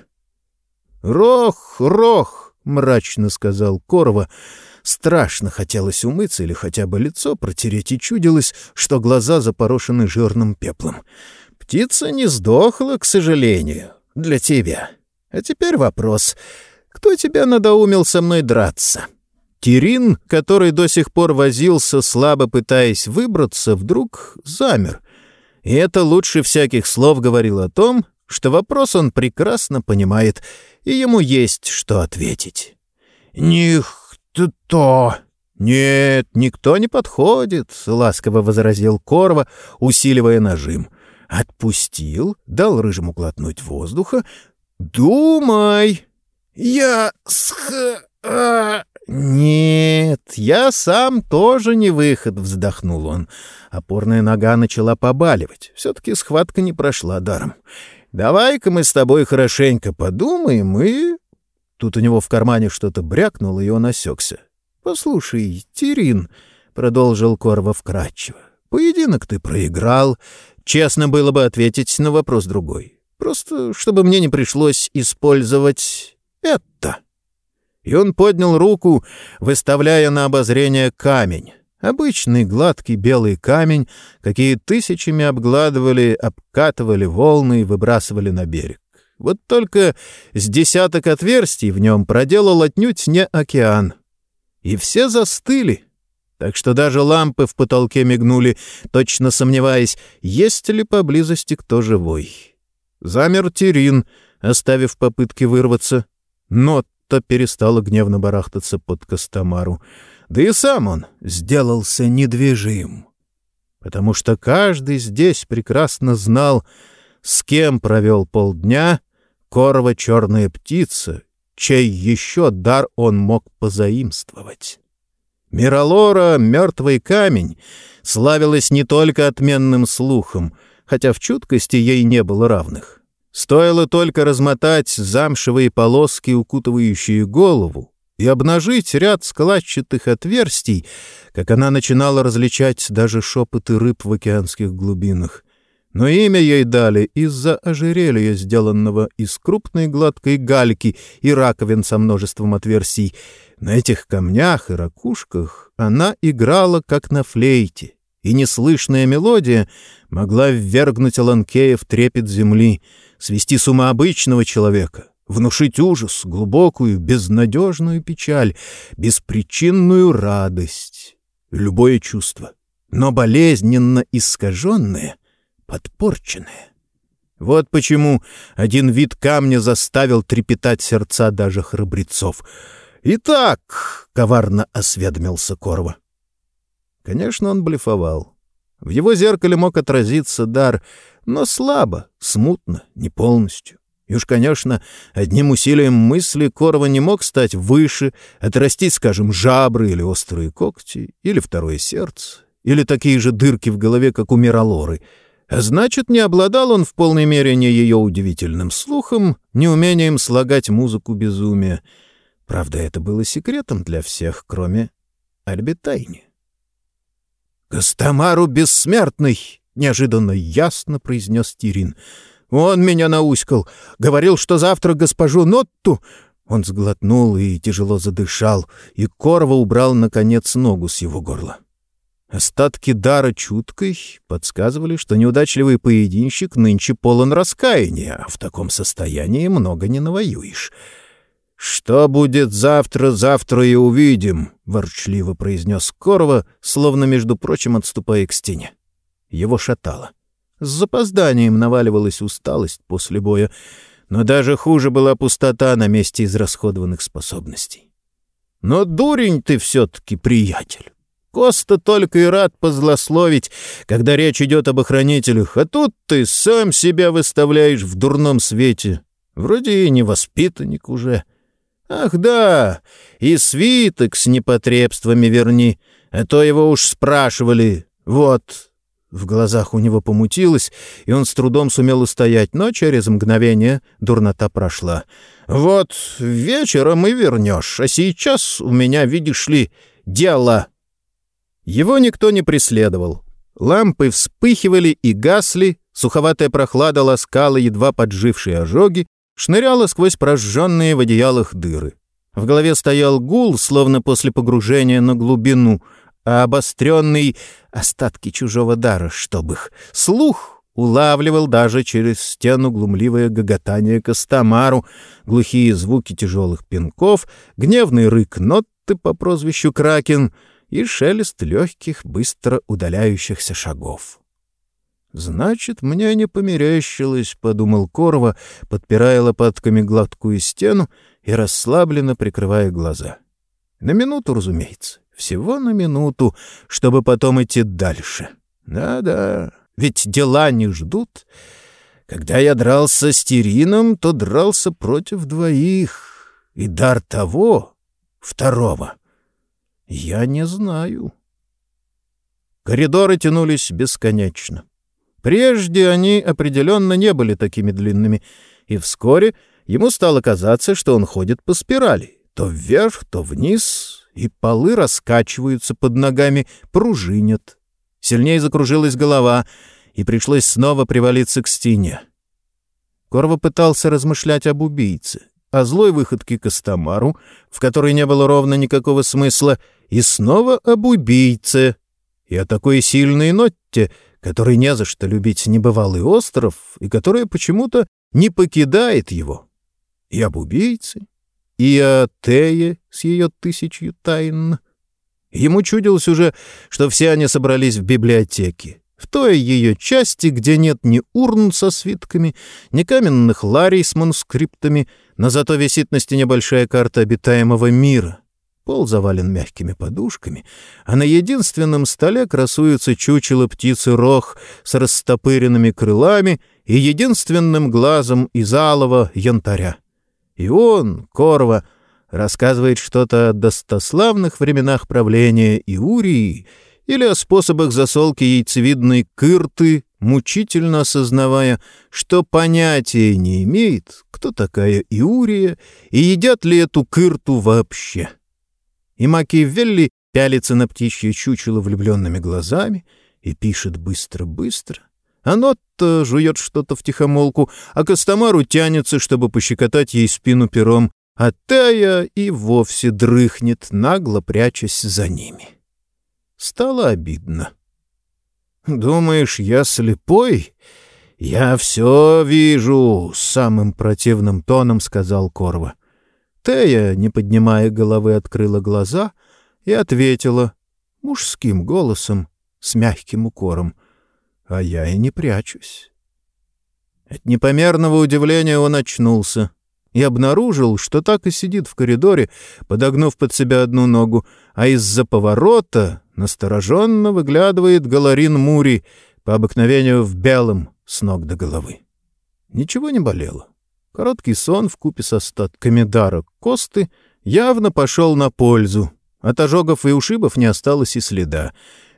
«Рох, рох!» — мрачно сказал Корова — Страшно хотелось умыться или хотя бы лицо протереть, и чудилось, что глаза запорошены жирным пеплом. Птица не сдохла, к сожалению, для тебя. А теперь вопрос. Кто тебя надоумил со мной драться? Кирин, который до сих пор возился, слабо пытаясь выбраться, вдруг замер. И это лучше всяких слов говорило о том, что вопрос он прекрасно понимает, и ему есть что ответить. «Них то «Нет, никто не подходит», — ласково возразил Корва, усиливая нажим. Отпустил, дал рыжему глотнуть воздуха. «Думай!» «Я сх... А... «Нет, я сам тоже не выход», — вздохнул он. Опорная нога начала побаливать. Все-таки схватка не прошла даром. «Давай-ка мы с тобой хорошенько подумаем и Тут у него в кармане что-то брякнуло, и он осекся. «Послушай, Тирин», — продолжил Корва вкратчиво, — «поединок ты проиграл. Честно было бы ответить на вопрос другой. Просто чтобы мне не пришлось использовать это». И он поднял руку, выставляя на обозрение камень. Обычный гладкий белый камень, какие тысячами обгладывали, обкатывали волны и выбрасывали на берег. Вот только с десяток отверстий в нем проделал отнюдь не океан. И все застыли, так что даже лампы в потолке мигнули, точно сомневаясь, есть ли поблизости кто живой. Замер Терин, оставив попытки вырваться. Нотта перестала гневно барахтаться под Костомару. Да и сам он сделался недвижим. Потому что каждый здесь прекрасно знал, с кем провел полдня Корова — черная птица, чей еще дар он мог позаимствовать. Миралора, мертвый камень, славилась не только отменным слухом, хотя в чуткости ей не было равных. Стоило только размотать замшевые полоски, укутывающие голову, и обнажить ряд складчатых отверстий, как она начинала различать даже шепоты рыб в океанских глубинах. Но имя ей дали из-за ожерелья, сделанного из крупной гладкой гальки и раковин со множеством отверстий. На этих камнях и ракушках она играла, как на флейте, и неслышная мелодия могла ввергнуть Аланкея в трепет земли, свести с ума обычного человека, внушить ужас, глубокую, безнадежную печаль, беспричинную радость, любое чувство, но болезненно искаженное — подпорченное. Вот почему один вид камня заставил трепетать сердца даже храбрецов. «Итак», — коварно осведомился Корва. Конечно, он блефовал. В его зеркале мог отразиться дар, но слабо, смутно, не полностью. И уж, конечно, одним усилием мысли Корова не мог стать выше, отрастить, скажем, жабры или острые когти, или второе сердце, или такие же дырки в голове, как у Миралоры — значит, не обладал он в полной мере ни ее удивительным слухом, ни умением слагать музыку безумия. Правда, это было секретом для всех, кроме Альбетайни. «Костомару бессмертный!» — неожиданно ясно произнес Тирин. «Он меня науськал. Говорил, что завтра госпожу Нотту...» Он сглотнул и тяжело задышал, и Корва убрал, наконец, ногу с его горла. Остатки дара чуткой подсказывали, что неудачливый поединщик нынче полон раскаяния, а в таком состоянии много не навоюешь. «Что будет завтра, завтра и увидим», — ворчливо произнес Корова, словно, между прочим, отступая к стене. Его шатало. С запозданием наваливалась усталость после боя, но даже хуже была пустота на месте израсходованных способностей. «Но дурень ты все-таки, приятель!» Коста только и рад позлословить, когда речь идет об охранителях, а тут ты сам себя выставляешь в дурном свете. Вроде и не воспитанник уже. Ах да, и свиток с непотребствами верни, а то его уж спрашивали. Вот. В глазах у него помутилось, и он с трудом сумел устоять, но через мгновение дурнота прошла. «Вот вечером и вернешь, а сейчас у меня, видишь ли, дело...» Его никто не преследовал. Лампы вспыхивали и гасли, суховатая прохлада ласкала едва поджившие ожоги, шныряла сквозь прожженные в одеялах дыры. В голове стоял гул, словно после погружения на глубину, а обостренный остатки чужого дара, чтоб их, слух улавливал даже через стену глумливое гоготание Костомару, глухие звуки тяжелых пинков, гневный рык Нотты по прозвищу Кракен — и шелест легких, быстро удаляющихся шагов. «Значит, мне не померещилось», — подумал Корова, подпирая лопатками гладкую стену и расслабленно прикрывая глаза. «На минуту, разумеется, всего на минуту, чтобы потом идти дальше. Да-да, ведь дела не ждут. Когда я дрался с Терином, то дрался против двоих, и дар того, второго — я не знаю. Коридоры тянулись бесконечно. Прежде они определенно не были такими длинными, и вскоре ему стало казаться, что он ходит по спирали, то вверх, то вниз, и полы раскачиваются под ногами, пружинят. Сильнее закружилась голова, и пришлось снова привалиться к стене. Корва пытался размышлять об убийце, о злой выходке Костомару, в которой не было ровно никакого смысла, и снова об убийце, и о такой сильной ноте, которой не за что любить небывалый остров, и которая почему-то не покидает его. И об убийце, и о Тее с ее тысячью тайн. Ему чудилось уже, что все они собрались в библиотеке, в той ее части, где нет ни урн со свитками, ни каменных ларей с манускриптами, но зато висит на стене большая карта обитаемого мира — Пол завален мягкими подушками, а на единственном столе красуются чучело птицы рох с растопыренными крылами и единственным глазом из алого янтаря. И он, Корва, рассказывает что-то о достославных временах правления Иурии или о способах засолки яйцевидной кырты, мучительно осознавая, что понятия не имеет, кто такая Иурия и едят ли эту кырту вообще и Макиавелли пялится на птичье чучело влюбленными глазами и пишет быстро-быстро, Анотта жует что-то втихомолку, а Костомару тянется, чтобы пощекотать ей спину пером, а Тая и вовсе дрыхнет, нагло прячась за ними. Стало обидно. «Думаешь, я слепой?» «Я все вижу», — самым противным тоном сказал Корва. Тея, не поднимая головы, открыла глаза и ответила мужским голосом с мягким укором. «А я и не прячусь». От непомерного удивления он очнулся и обнаружил, что так и сидит в коридоре, подогнув под себя одну ногу, а из-за поворота настороженно выглядывает Галарин Мури, по обыкновению в белом, с ног до головы. Ничего не болело. Короткий сон в купе с остатками дара Косты явно пошел на пользу. От ожогов и ушибов не осталось и следа.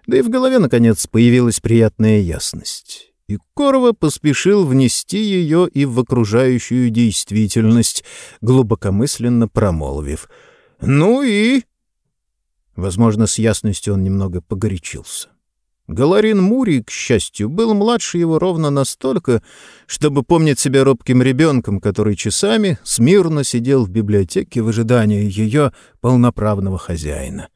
Да и в голове, наконец, появилась приятная ясность. И Корова поспешил внести ее и в окружающую действительность, глубокомысленно промолвив. «Ну и...» Возможно, с ясностью он немного погорячился. Галарин Мури, к счастью, был младше его ровно настолько, чтобы помнить себя робким ребенком, который часами смирно сидел в библиотеке в ожидании ее полноправного хозяина.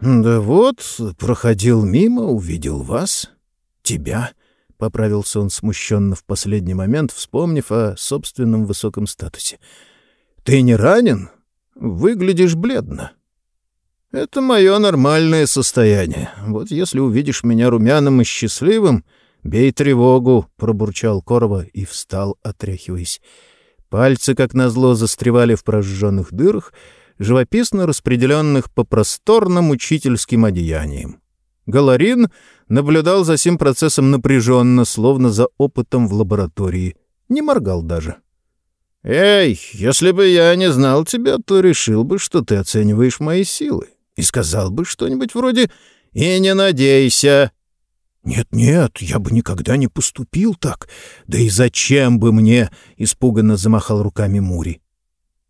«Да вот, проходил мимо, увидел вас. Тебя», — поправился он смущенно в последний момент, вспомнив о собственном высоком статусе. «Ты не ранен? Выглядишь бледно». Это мое нормальное состояние. Вот если увидишь меня румяным и счастливым, бей тревогу, — пробурчал Корова и встал, отряхиваясь. Пальцы, как назло, застревали в прожженных дырах, живописно распределенных по просторным учительским одеяниям. Галарин наблюдал за сим процессом напряженно, словно за опытом в лаборатории. Не моргал даже. «Эй, если бы я не знал тебя, то решил бы, что ты оцениваешь мои силы и сказал бы что-нибудь вроде «И не надейся». «Нет-нет, я бы никогда не поступил так. Да и зачем бы мне?» — испуганно замахал руками Мури.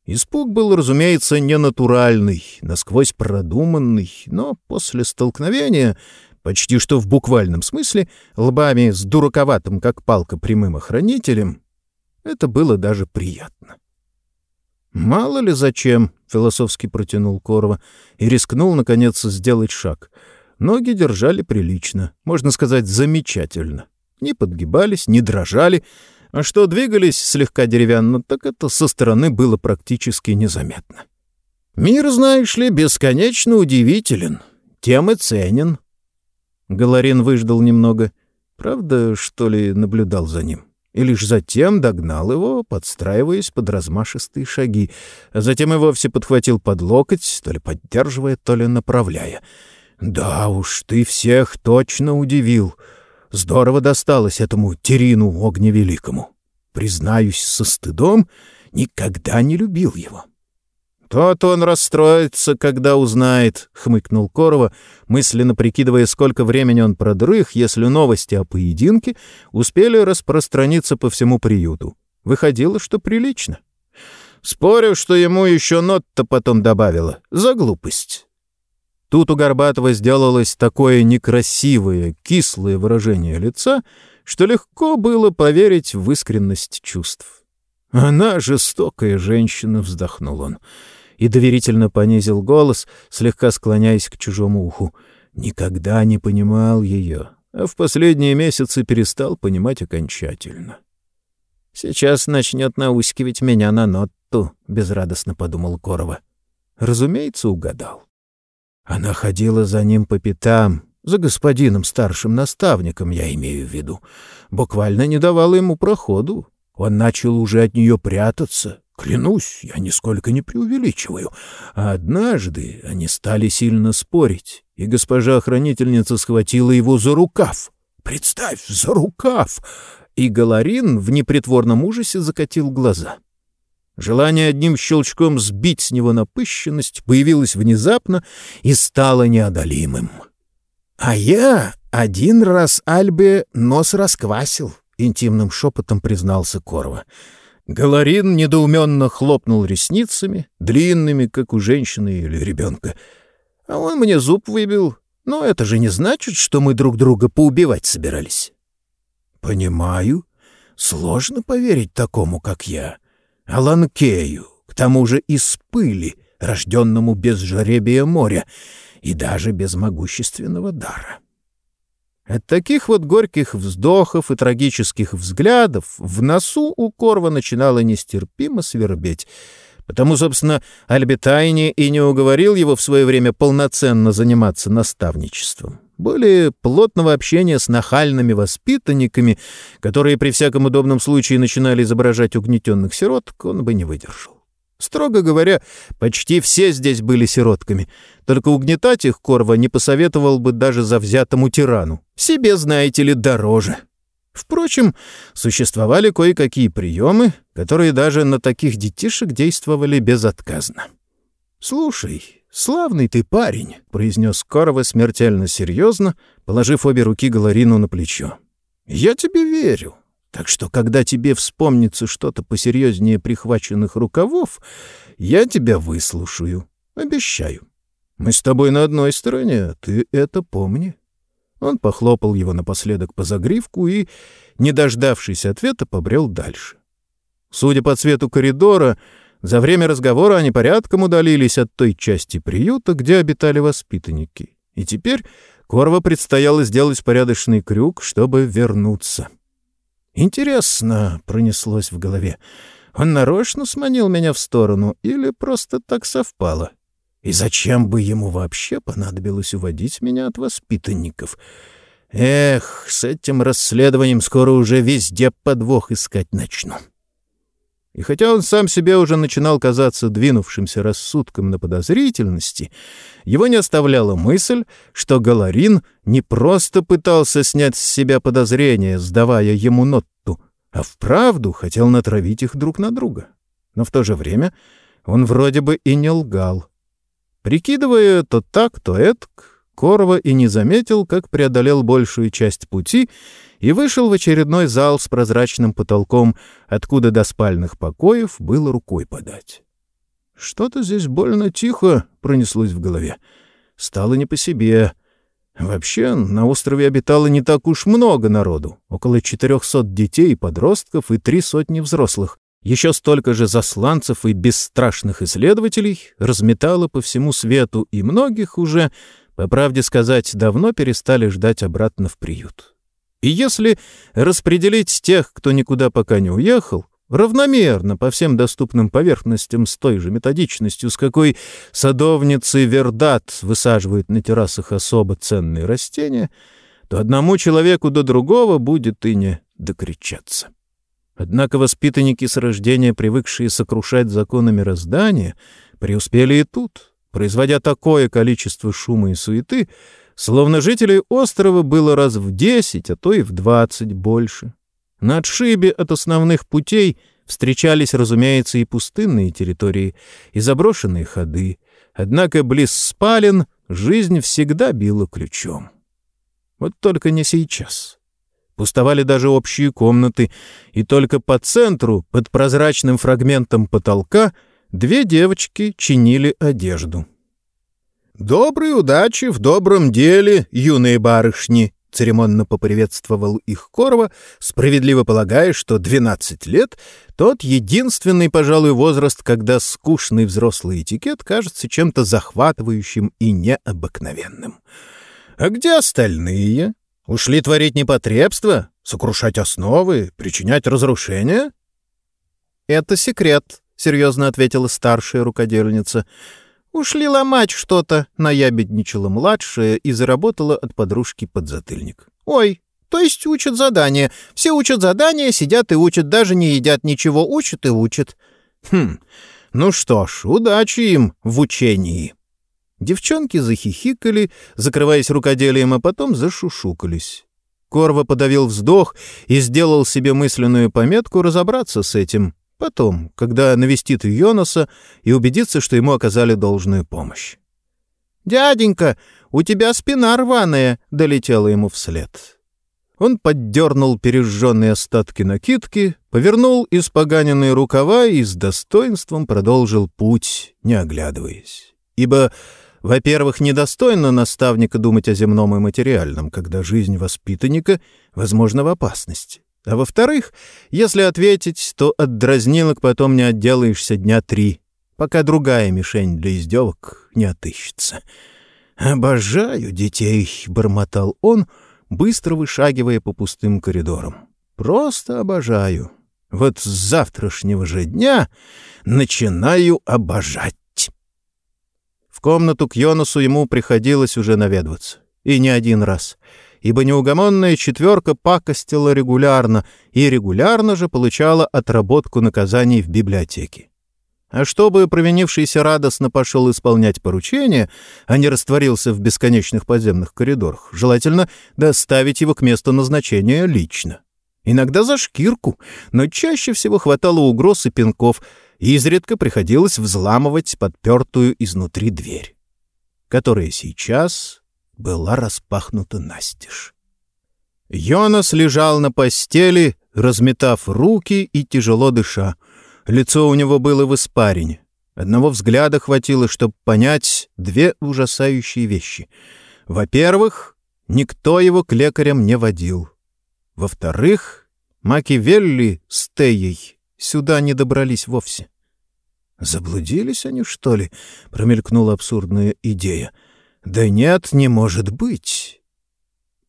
Испуг был, разумеется, ненатуральный, насквозь продуманный, но после столкновения, почти что в буквальном смысле, лбами с дураковатым, как палка, прямым охранителем, это было даже приятно. «Мало ли зачем», — философски протянул Корова и рискнул, наконец, сделать шаг. Ноги держали прилично, можно сказать, замечательно. Не подгибались, не дрожали, а что двигались слегка деревянно, так это со стороны было практически незаметно. «Мир, знаешь ли, бесконечно удивителен, тем и ценен». Галарин выждал немного. Правда, что ли, наблюдал за ним? И лишь затем догнал его, подстраиваясь под размашистые шаги, а затем и вовсе подхватил под локоть, то ли поддерживая, то ли направляя. «Да уж, ты всех точно удивил. Здорово досталось этому Терину Огневеликому. Признаюсь со стыдом, никогда не любил его». «Тот он расстроится, когда узнает», — хмыкнул Корова, мысленно прикидывая, сколько времени он продрых, если новости о поединке успели распространиться по всему приюту. Выходило, что прилично. Спорю, что ему еще нот-то потом добавила. За глупость. Тут у Горбатова сделалось такое некрасивое, кислое выражение лица, что легко было поверить в искренность чувств. «Она жестокая женщина», — вздохнул он и доверительно понизил голос, слегка склоняясь к чужому уху. Никогда не понимал ее, а в последние месяцы перестал понимать окончательно. «Сейчас начнет наускивать меня на ноту», — безрадостно подумал Корова. Разумеется, угадал. Она ходила за ним по пятам, за господином старшим наставником, я имею в виду. Буквально не давала ему проходу. Он начал уже от нее прятаться, Клянусь, я нисколько не преувеличиваю. А однажды они стали сильно спорить, и госпожа охранительница схватила его за рукав. Представь, за рукав! И Галарин в непритворном ужасе закатил глаза. Желание одним щелчком сбить с него напыщенность появилось внезапно и стало неодолимым. «А я один раз Альбе нос расквасил», — интимным шепотом признался Корва. Галарин недоуменно хлопнул ресницами, длинными, как у женщины или ребенка. А он мне зуб выбил. Но это же не значит, что мы друг друга поубивать собирались. «Понимаю. Сложно поверить такому, как я. Аланкею, к тому же из пыли, рожденному без жеребия моря и даже без могущественного дара». От таких вот горьких вздохов и трагических взглядов в носу у Корва начинало нестерпимо свербеть. Потому, собственно, Альбитайни и не уговорил его в свое время полноценно заниматься наставничеством. Более плотного общения с нахальными воспитанниками, которые при всяком удобном случае начинали изображать угнетенных сироток, он бы не выдержал. Строго говоря, почти все здесь были сиротками, только угнетать их Корва не посоветовал бы даже завзятому тирану. Себе, знаете ли, дороже. Впрочем, существовали кое-какие приемы, которые даже на таких детишек действовали безотказно. «Слушай, славный ты парень», — произнес Корова смертельно серьезно, положив обе руки Галарину на плечо. «Я тебе верю. Так что, когда тебе вспомнится что-то посерьезнее прихваченных рукавов, я тебя выслушаю. Обещаю. Мы с тобой на одной стороне, ты это помни». Он похлопал его напоследок по загривку и, не дождавшись ответа, побрел дальше. Судя по цвету коридора, за время разговора они порядком удалились от той части приюта, где обитали воспитанники. И теперь Корва предстояло сделать порядочный крюк, чтобы вернуться. «Интересно», — пронеслось в голове, — «он нарочно сманил меня в сторону или просто так совпало? И зачем бы ему вообще понадобилось уводить меня от воспитанников? Эх, с этим расследованием скоро уже везде подвох искать начну». И хотя он сам себе уже начинал казаться двинувшимся рассудком на подозрительности, его не оставляла мысль, что Галарин не просто пытался снять с себя подозрения, сдавая ему нотту, а вправду хотел натравить их друг на друга. Но в то же время он вроде бы и не лгал. Прикидывая то так, то этак, Корова и не заметил, как преодолел большую часть пути и вышел в очередной зал с прозрачным потолком, откуда до спальных покоев было рукой подать. «Что-то здесь больно тихо», — пронеслось в голове. Стало не по себе. Вообще, на острове обитало не так уж много народу, около четырехсот детей и подростков и три сотни взрослых. Еще столько же засланцев и бесстрашных исследователей разметало по всему свету, и многих уже по правде сказать, давно перестали ждать обратно в приют. И если распределить тех, кто никуда пока не уехал, равномерно по всем доступным поверхностям с той же методичностью, с какой садовницы Вердат высаживают на террасах особо ценные растения, то одному человеку до другого будет и не докричаться. Однако воспитанники с рождения, привыкшие сокрушать законы мироздания, преуспели и тут — производя такое количество шума и суеты, словно жителей острова было раз в десять, а то и в двадцать больше. На отшибе от основных путей встречались, разумеется, и пустынные территории, и заброшенные ходы. Однако близ спален жизнь всегда била ключом. Вот только не сейчас. Пустовали даже общие комнаты, и только по центру, под прозрачным фрагментом потолка — Две девочки чинили одежду. «Доброй удачи в добром деле, юные барышни!» — церемонно поприветствовал их Корова, справедливо полагая, что 12 лет — тот единственный, пожалуй, возраст, когда скучный взрослый этикет кажется чем-то захватывающим и необыкновенным. «А где остальные? Ушли творить непотребство, сокрушать основы, причинять разрушения?» «Это секрет», — серьезно ответила старшая рукодельница. «Ушли ломать что-то», — наябедничала младшая и заработала от подружки подзатыльник. «Ой, то есть учат задания. Все учат задания, сидят и учат, даже не едят ничего, учат и учат». «Хм, ну что ж, удачи им в учении». Девчонки захихикали, закрываясь рукоделием, а потом зашушукались. Корва подавил вздох и сделал себе мысленную пометку разобраться с этим. Потом, когда навестит Йонаса и убедится, что ему оказали должную помощь. «Дяденька, у тебя спина рваная!» — долетела ему вслед. Он поддернул пережженные остатки накидки, повернул испоганенные рукава и с достоинством продолжил путь, не оглядываясь. Ибо Во-первых, недостойно наставника думать о земном и материальном, когда жизнь воспитанника, возможно, в опасности. А во-вторых, если ответить, то от дразнилок потом не отделаешься дня три, пока другая мишень для издевок не отыщется. «Обожаю детей», — бормотал он, быстро вышагивая по пустым коридорам. «Просто обожаю. Вот с завтрашнего же дня начинаю обожать». В комнату к Йонасу ему приходилось уже наведываться. И не один раз. Ибо неугомонная четверка пакостила регулярно, и регулярно же получала отработку наказаний в библиотеке. А чтобы провинившийся радостно пошел исполнять поручение, а не растворился в бесконечных подземных коридорах, желательно доставить его к месту назначения лично. Иногда за шкирку, но чаще всего хватало угроз и пинков — изредка приходилось взламывать подпертую изнутри дверь, которая сейчас была распахнута настежь. Йонас лежал на постели, разметав руки и тяжело дыша. Лицо у него было в испарине. Одного взгляда хватило, чтобы понять две ужасающие вещи. Во-первых, никто его к лекарям не водил. Во-вторых, Макивелли с Теей сюда не добрались вовсе. «Заблудились они, что ли?» — промелькнула абсурдная идея. «Да нет, не может быть!»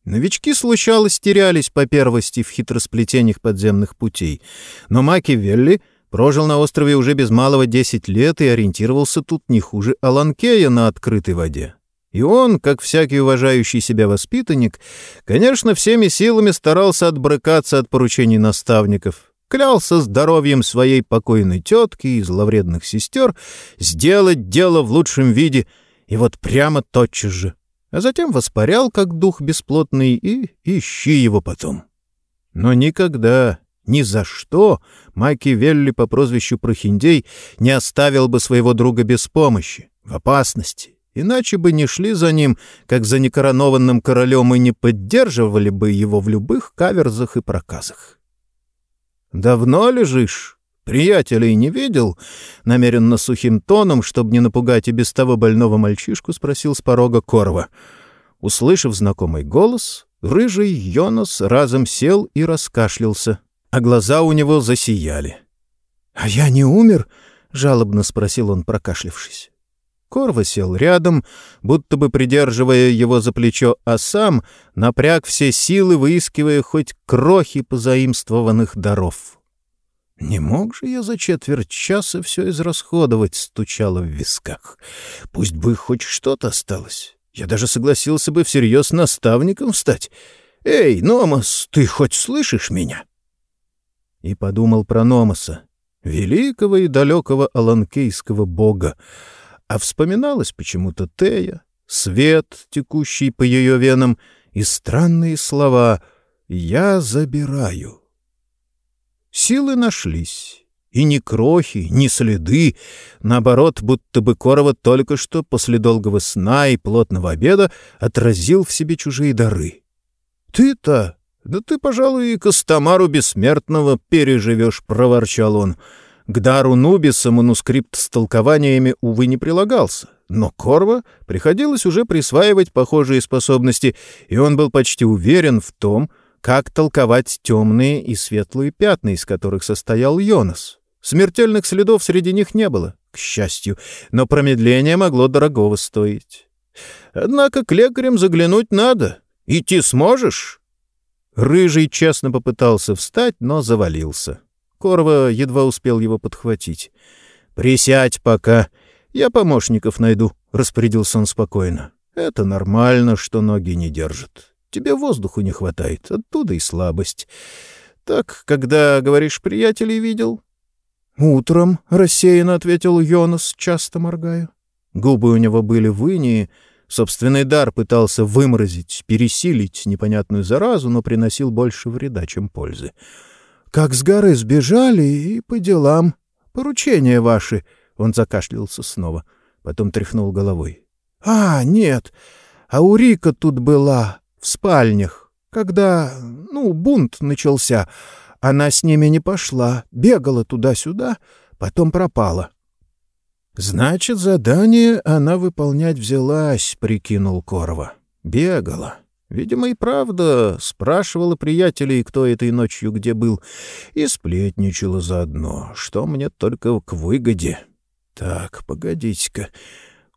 Новички, случалось, терялись по первости в хитросплетениях подземных путей, но Маки Велли прожил на острове уже без малого десять лет и ориентировался тут не хуже Аланкея на открытой воде. И он, как всякий уважающий себя воспитанник, конечно, всеми силами старался отбрыкаться от поручений наставников, клялся здоровьем своей покойной тетки и зловредных сестер сделать дело в лучшем виде, и вот прямо тотчас же, а затем воспарял, как дух бесплотный, и ищи его потом. Но никогда, ни за что Майки Велли по прозвищу Прохиндей не оставил бы своего друга без помощи, в опасности, иначе бы не шли за ним, как за некоронованным королем, и не поддерживали бы его в любых каверзах и проказах. «Давно лежишь? Приятелей не видел?» Намеренно сухим тоном, чтобы не напугать и без того больного мальчишку, спросил с порога Корва. Услышав знакомый голос, рыжий Йонас разом сел и раскашлялся, а глаза у него засияли. «А я не умер?» — жалобно спросил он, прокашлявшись. Корва сел рядом, будто бы придерживая его за плечо, а сам напряг все силы, выискивая хоть крохи позаимствованных даров. «Не мог же я за четверть часа все израсходовать», — стучало в висках. «Пусть бы хоть что-то осталось. Я даже согласился бы всерьез наставником стать. Эй, Номас, ты хоть слышишь меня?» И подумал про Номаса, великого и далекого аланкейского бога, а вспоминалась почему-то Тея, свет, текущий по ее венам, и странные слова «Я забираю». Силы нашлись, и ни крохи, ни следы, наоборот, будто бы Корова только что после долгого сна и плотного обеда отразил в себе чужие дары. «Ты-то, да ты, пожалуй, и Костомару Бессмертного переживешь», — проворчал он, — к дару Нубиса манускрипт с толкованиями, увы, не прилагался, но Корва приходилось уже присваивать похожие способности, и он был почти уверен в том, как толковать темные и светлые пятна, из которых состоял Йонас. Смертельных следов среди них не было, к счастью, но промедление могло дорогого стоить. Однако к лекарям заглянуть надо. Идти сможешь? Рыжий честно попытался встать, но завалился. Корва едва успел его подхватить. «Присядь пока. Я помощников найду», — распорядился он спокойно. «Это нормально, что ноги не держат. Тебе воздуху не хватает, оттуда и слабость. Так, когда, говоришь, приятелей видел?» «Утром», — рассеянно ответил Йонас, часто моргая. Губы у него были в инии, Собственный дар пытался выморозить, пересилить непонятную заразу, но приносил больше вреда, чем пользы как с горы сбежали и по делам. Поручения ваши. Он закашлялся снова, потом тряхнул головой. А, нет, Аурика тут была, в спальнях, когда, ну, бунт начался. Она с ними не пошла, бегала туда-сюда, потом пропала. «Значит, задание она выполнять взялась», — прикинул Корова. «Бегала. Видимо, и правда спрашивала приятелей, кто этой ночью где был, и сплетничала заодно, что мне только к выгоде. Так, погодите-ка.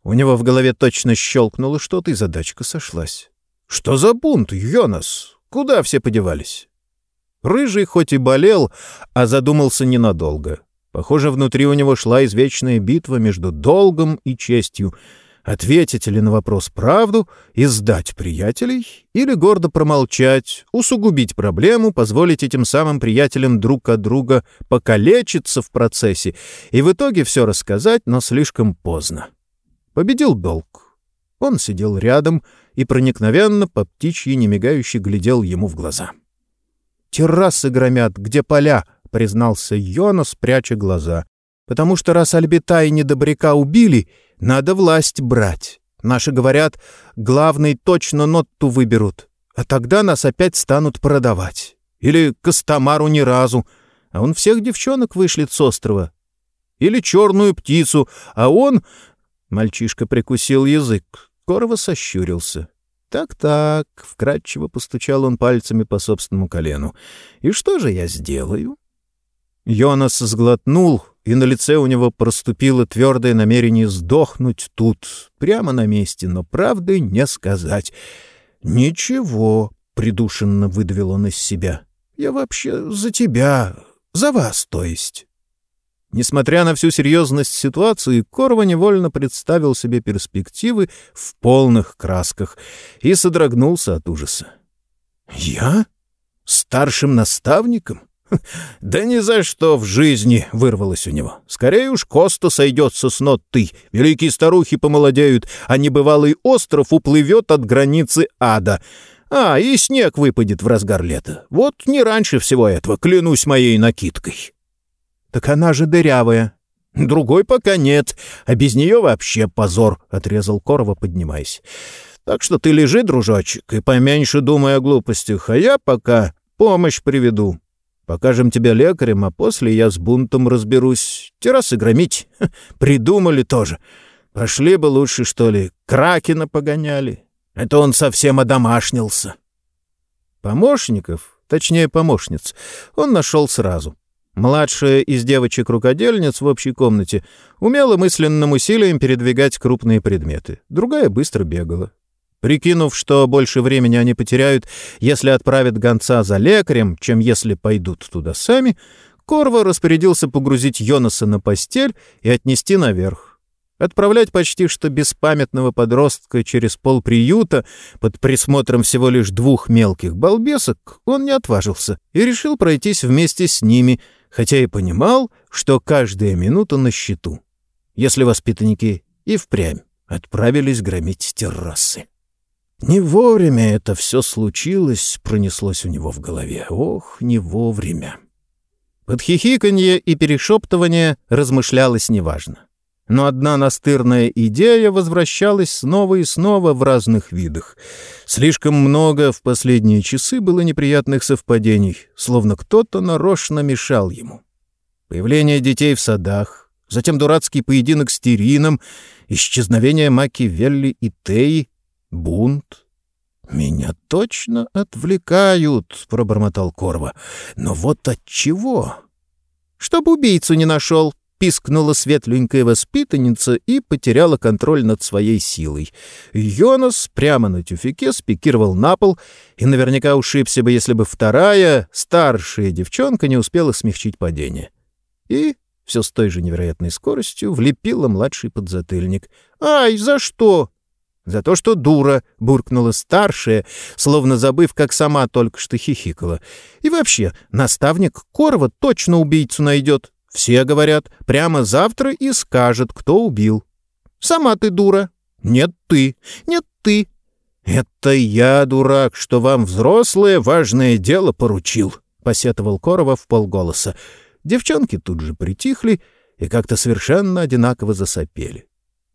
У него в голове точно щелкнуло что-то, и задачка сошлась. Что за бунт, Йонас? Куда все подевались? Рыжий хоть и болел, а задумался ненадолго. Похоже, внутри у него шла извечная битва между долгом и честью — ответить ли на вопрос правду и сдать приятелей, или гордо промолчать, усугубить проблему, позволить этим самым приятелям друг от друга покалечиться в процессе и в итоге все рассказать, но слишком поздно. Победил долг. Он сидел рядом и проникновенно по птичьи немигающе глядел ему в глаза. «Террасы громят, где поля», — признался Йонас, пряча глаза. «Потому что раз Альбита и Недобряка убили, надо власть брать. Наши говорят, главный точно Нотту выберут, а тогда нас опять станут продавать. Или Костомару ни разу, а он всех девчонок вышлет с острова. Или черную птицу, а он... Мальчишка прикусил язык, Корова сощурился. «Так-так», — вкратчиво постучал он пальцами по собственному колену. «И что же я сделаю?» Йонас сглотнул, и на лице у него проступило твердое намерение сдохнуть тут, прямо на месте, но правды не сказать. «Ничего», — придушенно выдавил он из себя. «Я вообще за тебя, за вас, то есть». Несмотря на всю серьезность ситуации, Корва невольно представил себе перспективы в полных красках и содрогнулся от ужаса. «Я? Старшим наставником?» «Да ни за что в жизни!» — вырвалось у него. «Скорее уж Коста сойдется с нотой. Великие старухи помолодеют, а небывалый остров уплывет от границы ада. А, и снег выпадет в разгар лета. Вот не раньше всего этого, клянусь моей накидкой». «Так она же дырявая». «Другой пока нет, а без нее вообще позор», — отрезал Корова, поднимаясь. «Так что ты лежи, дружочек, и поменьше думай о глупостях, а я пока помощь приведу». Покажем тебя лекарем, а после я с бунтом разберусь. Террасы громить. Придумали тоже. Пошли бы лучше, что ли, кракена погоняли. Это он совсем одомашнился. Помощников, точнее помощниц, он нашел сразу. Младшая из девочек-рукодельниц в общей комнате умела мысленным усилием передвигать крупные предметы. Другая быстро бегала. Прикинув, что больше времени они потеряют, если отправят гонца за лекарем, чем если пойдут туда сами, Корва распорядился погрузить Йонаса на постель и отнести наверх. Отправлять почти что беспамятного подростка через пол приюта под присмотром всего лишь двух мелких балбесок он не отважился и решил пройтись вместе с ними, хотя и понимал, что каждая минута на счету, если воспитанники и впрямь отправились громить террасы. Не вовремя это все случилось, пронеслось у него в голове. Ох, не вовремя. Под хихиканье и перешептывание размышлялось неважно. Но одна настырная идея возвращалась снова и снова в разных видах. Слишком много в последние часы было неприятных совпадений, словно кто-то нарочно мешал ему. Появление детей в садах, затем дурацкий поединок с Терином, исчезновение Маки Велли и Теи, Бунт? Меня точно отвлекают, пробормотал Корва. Но вот от чего? Чтоб убийцу не нашел, пискнула светленькая воспитанница и потеряла контроль над своей силой. Йонас прямо на тюфике спикировал на пол и наверняка ушибся бы, если бы вторая, старшая девчонка не успела смягчить падение. И все с той же невероятной скоростью влепила младший подзатыльник. «Ай, за что?» За то, что дура, — буркнула старшая, словно забыв, как сама только что хихикала. И вообще, наставник Корова точно убийцу найдет. Все говорят, прямо завтра и скажет, кто убил. Сама ты дура. Нет ты. Нет ты. Это я, дурак, что вам взрослое важное дело поручил, — посетовал Корова в полголоса. Девчонки тут же притихли и как-то совершенно одинаково засопели.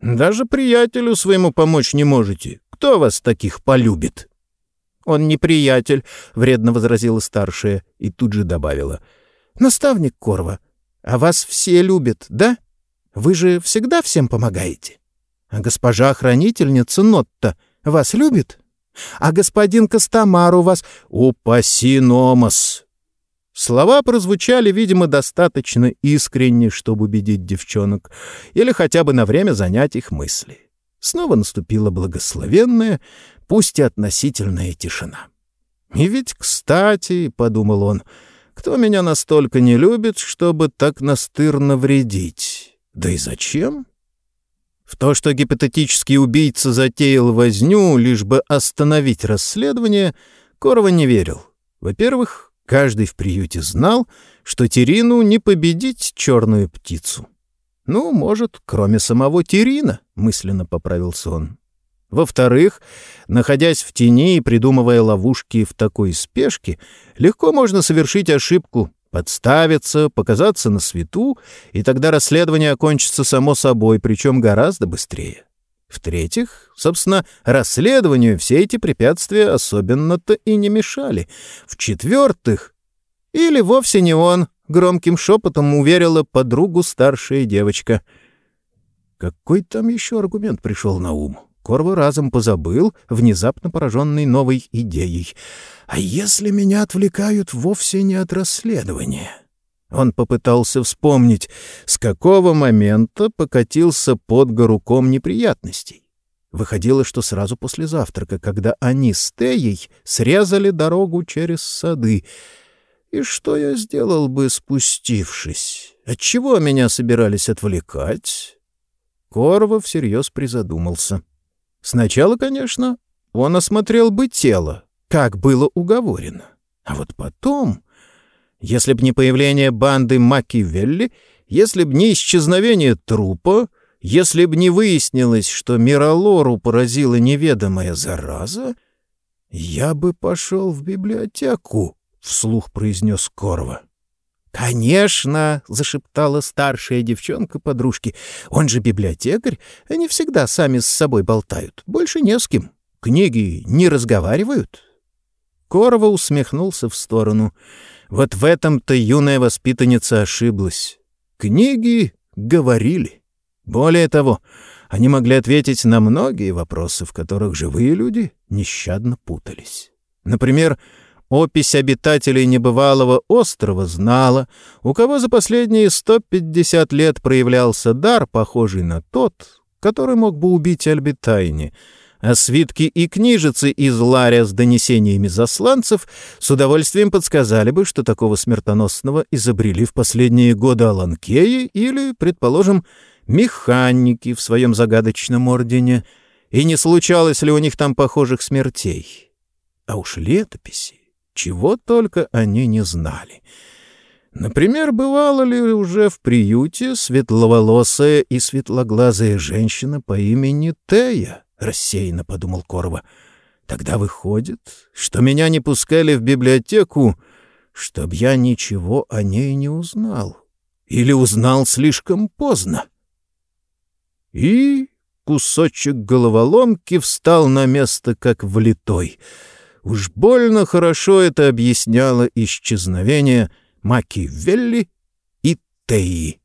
Даже приятелю своему помочь не можете. Кто вас таких полюбит?» «Он не приятель», — вредно возразила старшая и тут же добавила. «Наставник Корва, а вас все любят, да? Вы же всегда всем помогаете. А госпожа-хранительница Нотта вас любит? А господин Костомару вас... Упаси номос! Слова прозвучали, видимо, достаточно искренне, чтобы убедить девчонок, или хотя бы на время занять их мысли. Снова наступила благословенная, пусть и относительная тишина. «И ведь, кстати, — подумал он, — кто меня настолько не любит, чтобы так настырно вредить? Да и зачем?» В то, что гипотетический убийца затеял возню, лишь бы остановить расследование, Корова не верил. Во-первых, Каждый в приюте знал, что Терину не победить черную птицу. «Ну, может, кроме самого Терина», — мысленно поправился он. Во-вторых, находясь в тени и придумывая ловушки в такой спешке, легко можно совершить ошибку, подставиться, показаться на свету, и тогда расследование окончится само собой, причем гораздо быстрее. В-третьих, собственно, расследованию все эти препятствия особенно-то и не мешали. В-четвертых, или вовсе не он, громким шепотом уверила подругу старшая девочка. Какой там еще аргумент пришел на ум? Корва разом позабыл, внезапно пораженный новой идеей. «А если меня отвлекают вовсе не от расследования?» Он попытался вспомнить, с какого момента покатился под гору ком неприятностей. Выходило, что сразу после завтрака, когда они с Теей срезали дорогу через сады. И что я сделал бы, спустившись? Отчего меня собирались отвлекать? Корова всерьез призадумался. Сначала, конечно, он осмотрел бы тело, как было уговорено. А вот потом если б не появление банды Макивелли, если б не исчезновение трупа, если б не выяснилось, что Миралору поразила неведомая зараза, я бы пошел в библиотеку, — вслух произнес Корва. «Конечно!» — зашептала старшая девчонка подружки. «Он же библиотекарь. Они всегда сами с собой болтают. Больше не с кем. Книги не разговаривают». Корова усмехнулся в сторону. Вот в этом-то юная воспитанница ошиблась. Книги говорили. Более того, они могли ответить на многие вопросы, в которых живые люди нещадно путались. Например, опись обитателей небывалого острова знала, у кого за последние 150 лет проявлялся дар, похожий на тот, который мог бы убить Альбитайни — а свитки и книжицы из Ларя с донесениями засланцев с удовольствием подсказали бы, что такого смертоносного изобрели в последние годы Аланкеи или, предположим, механики в своем загадочном ордене, и не случалось ли у них там похожих смертей. А уж летописи, чего только они не знали. Например, бывала ли уже в приюте светловолосая и светлоглазая женщина по имени Тея? — рассеянно подумал Корова. «Тогда выходит, что меня не пускали в библиотеку, чтоб я ничего о ней не узнал. Или узнал слишком поздно». И кусочек головоломки встал на место как влитой. Уж больно хорошо это объясняло исчезновение Маки Велли и Теи.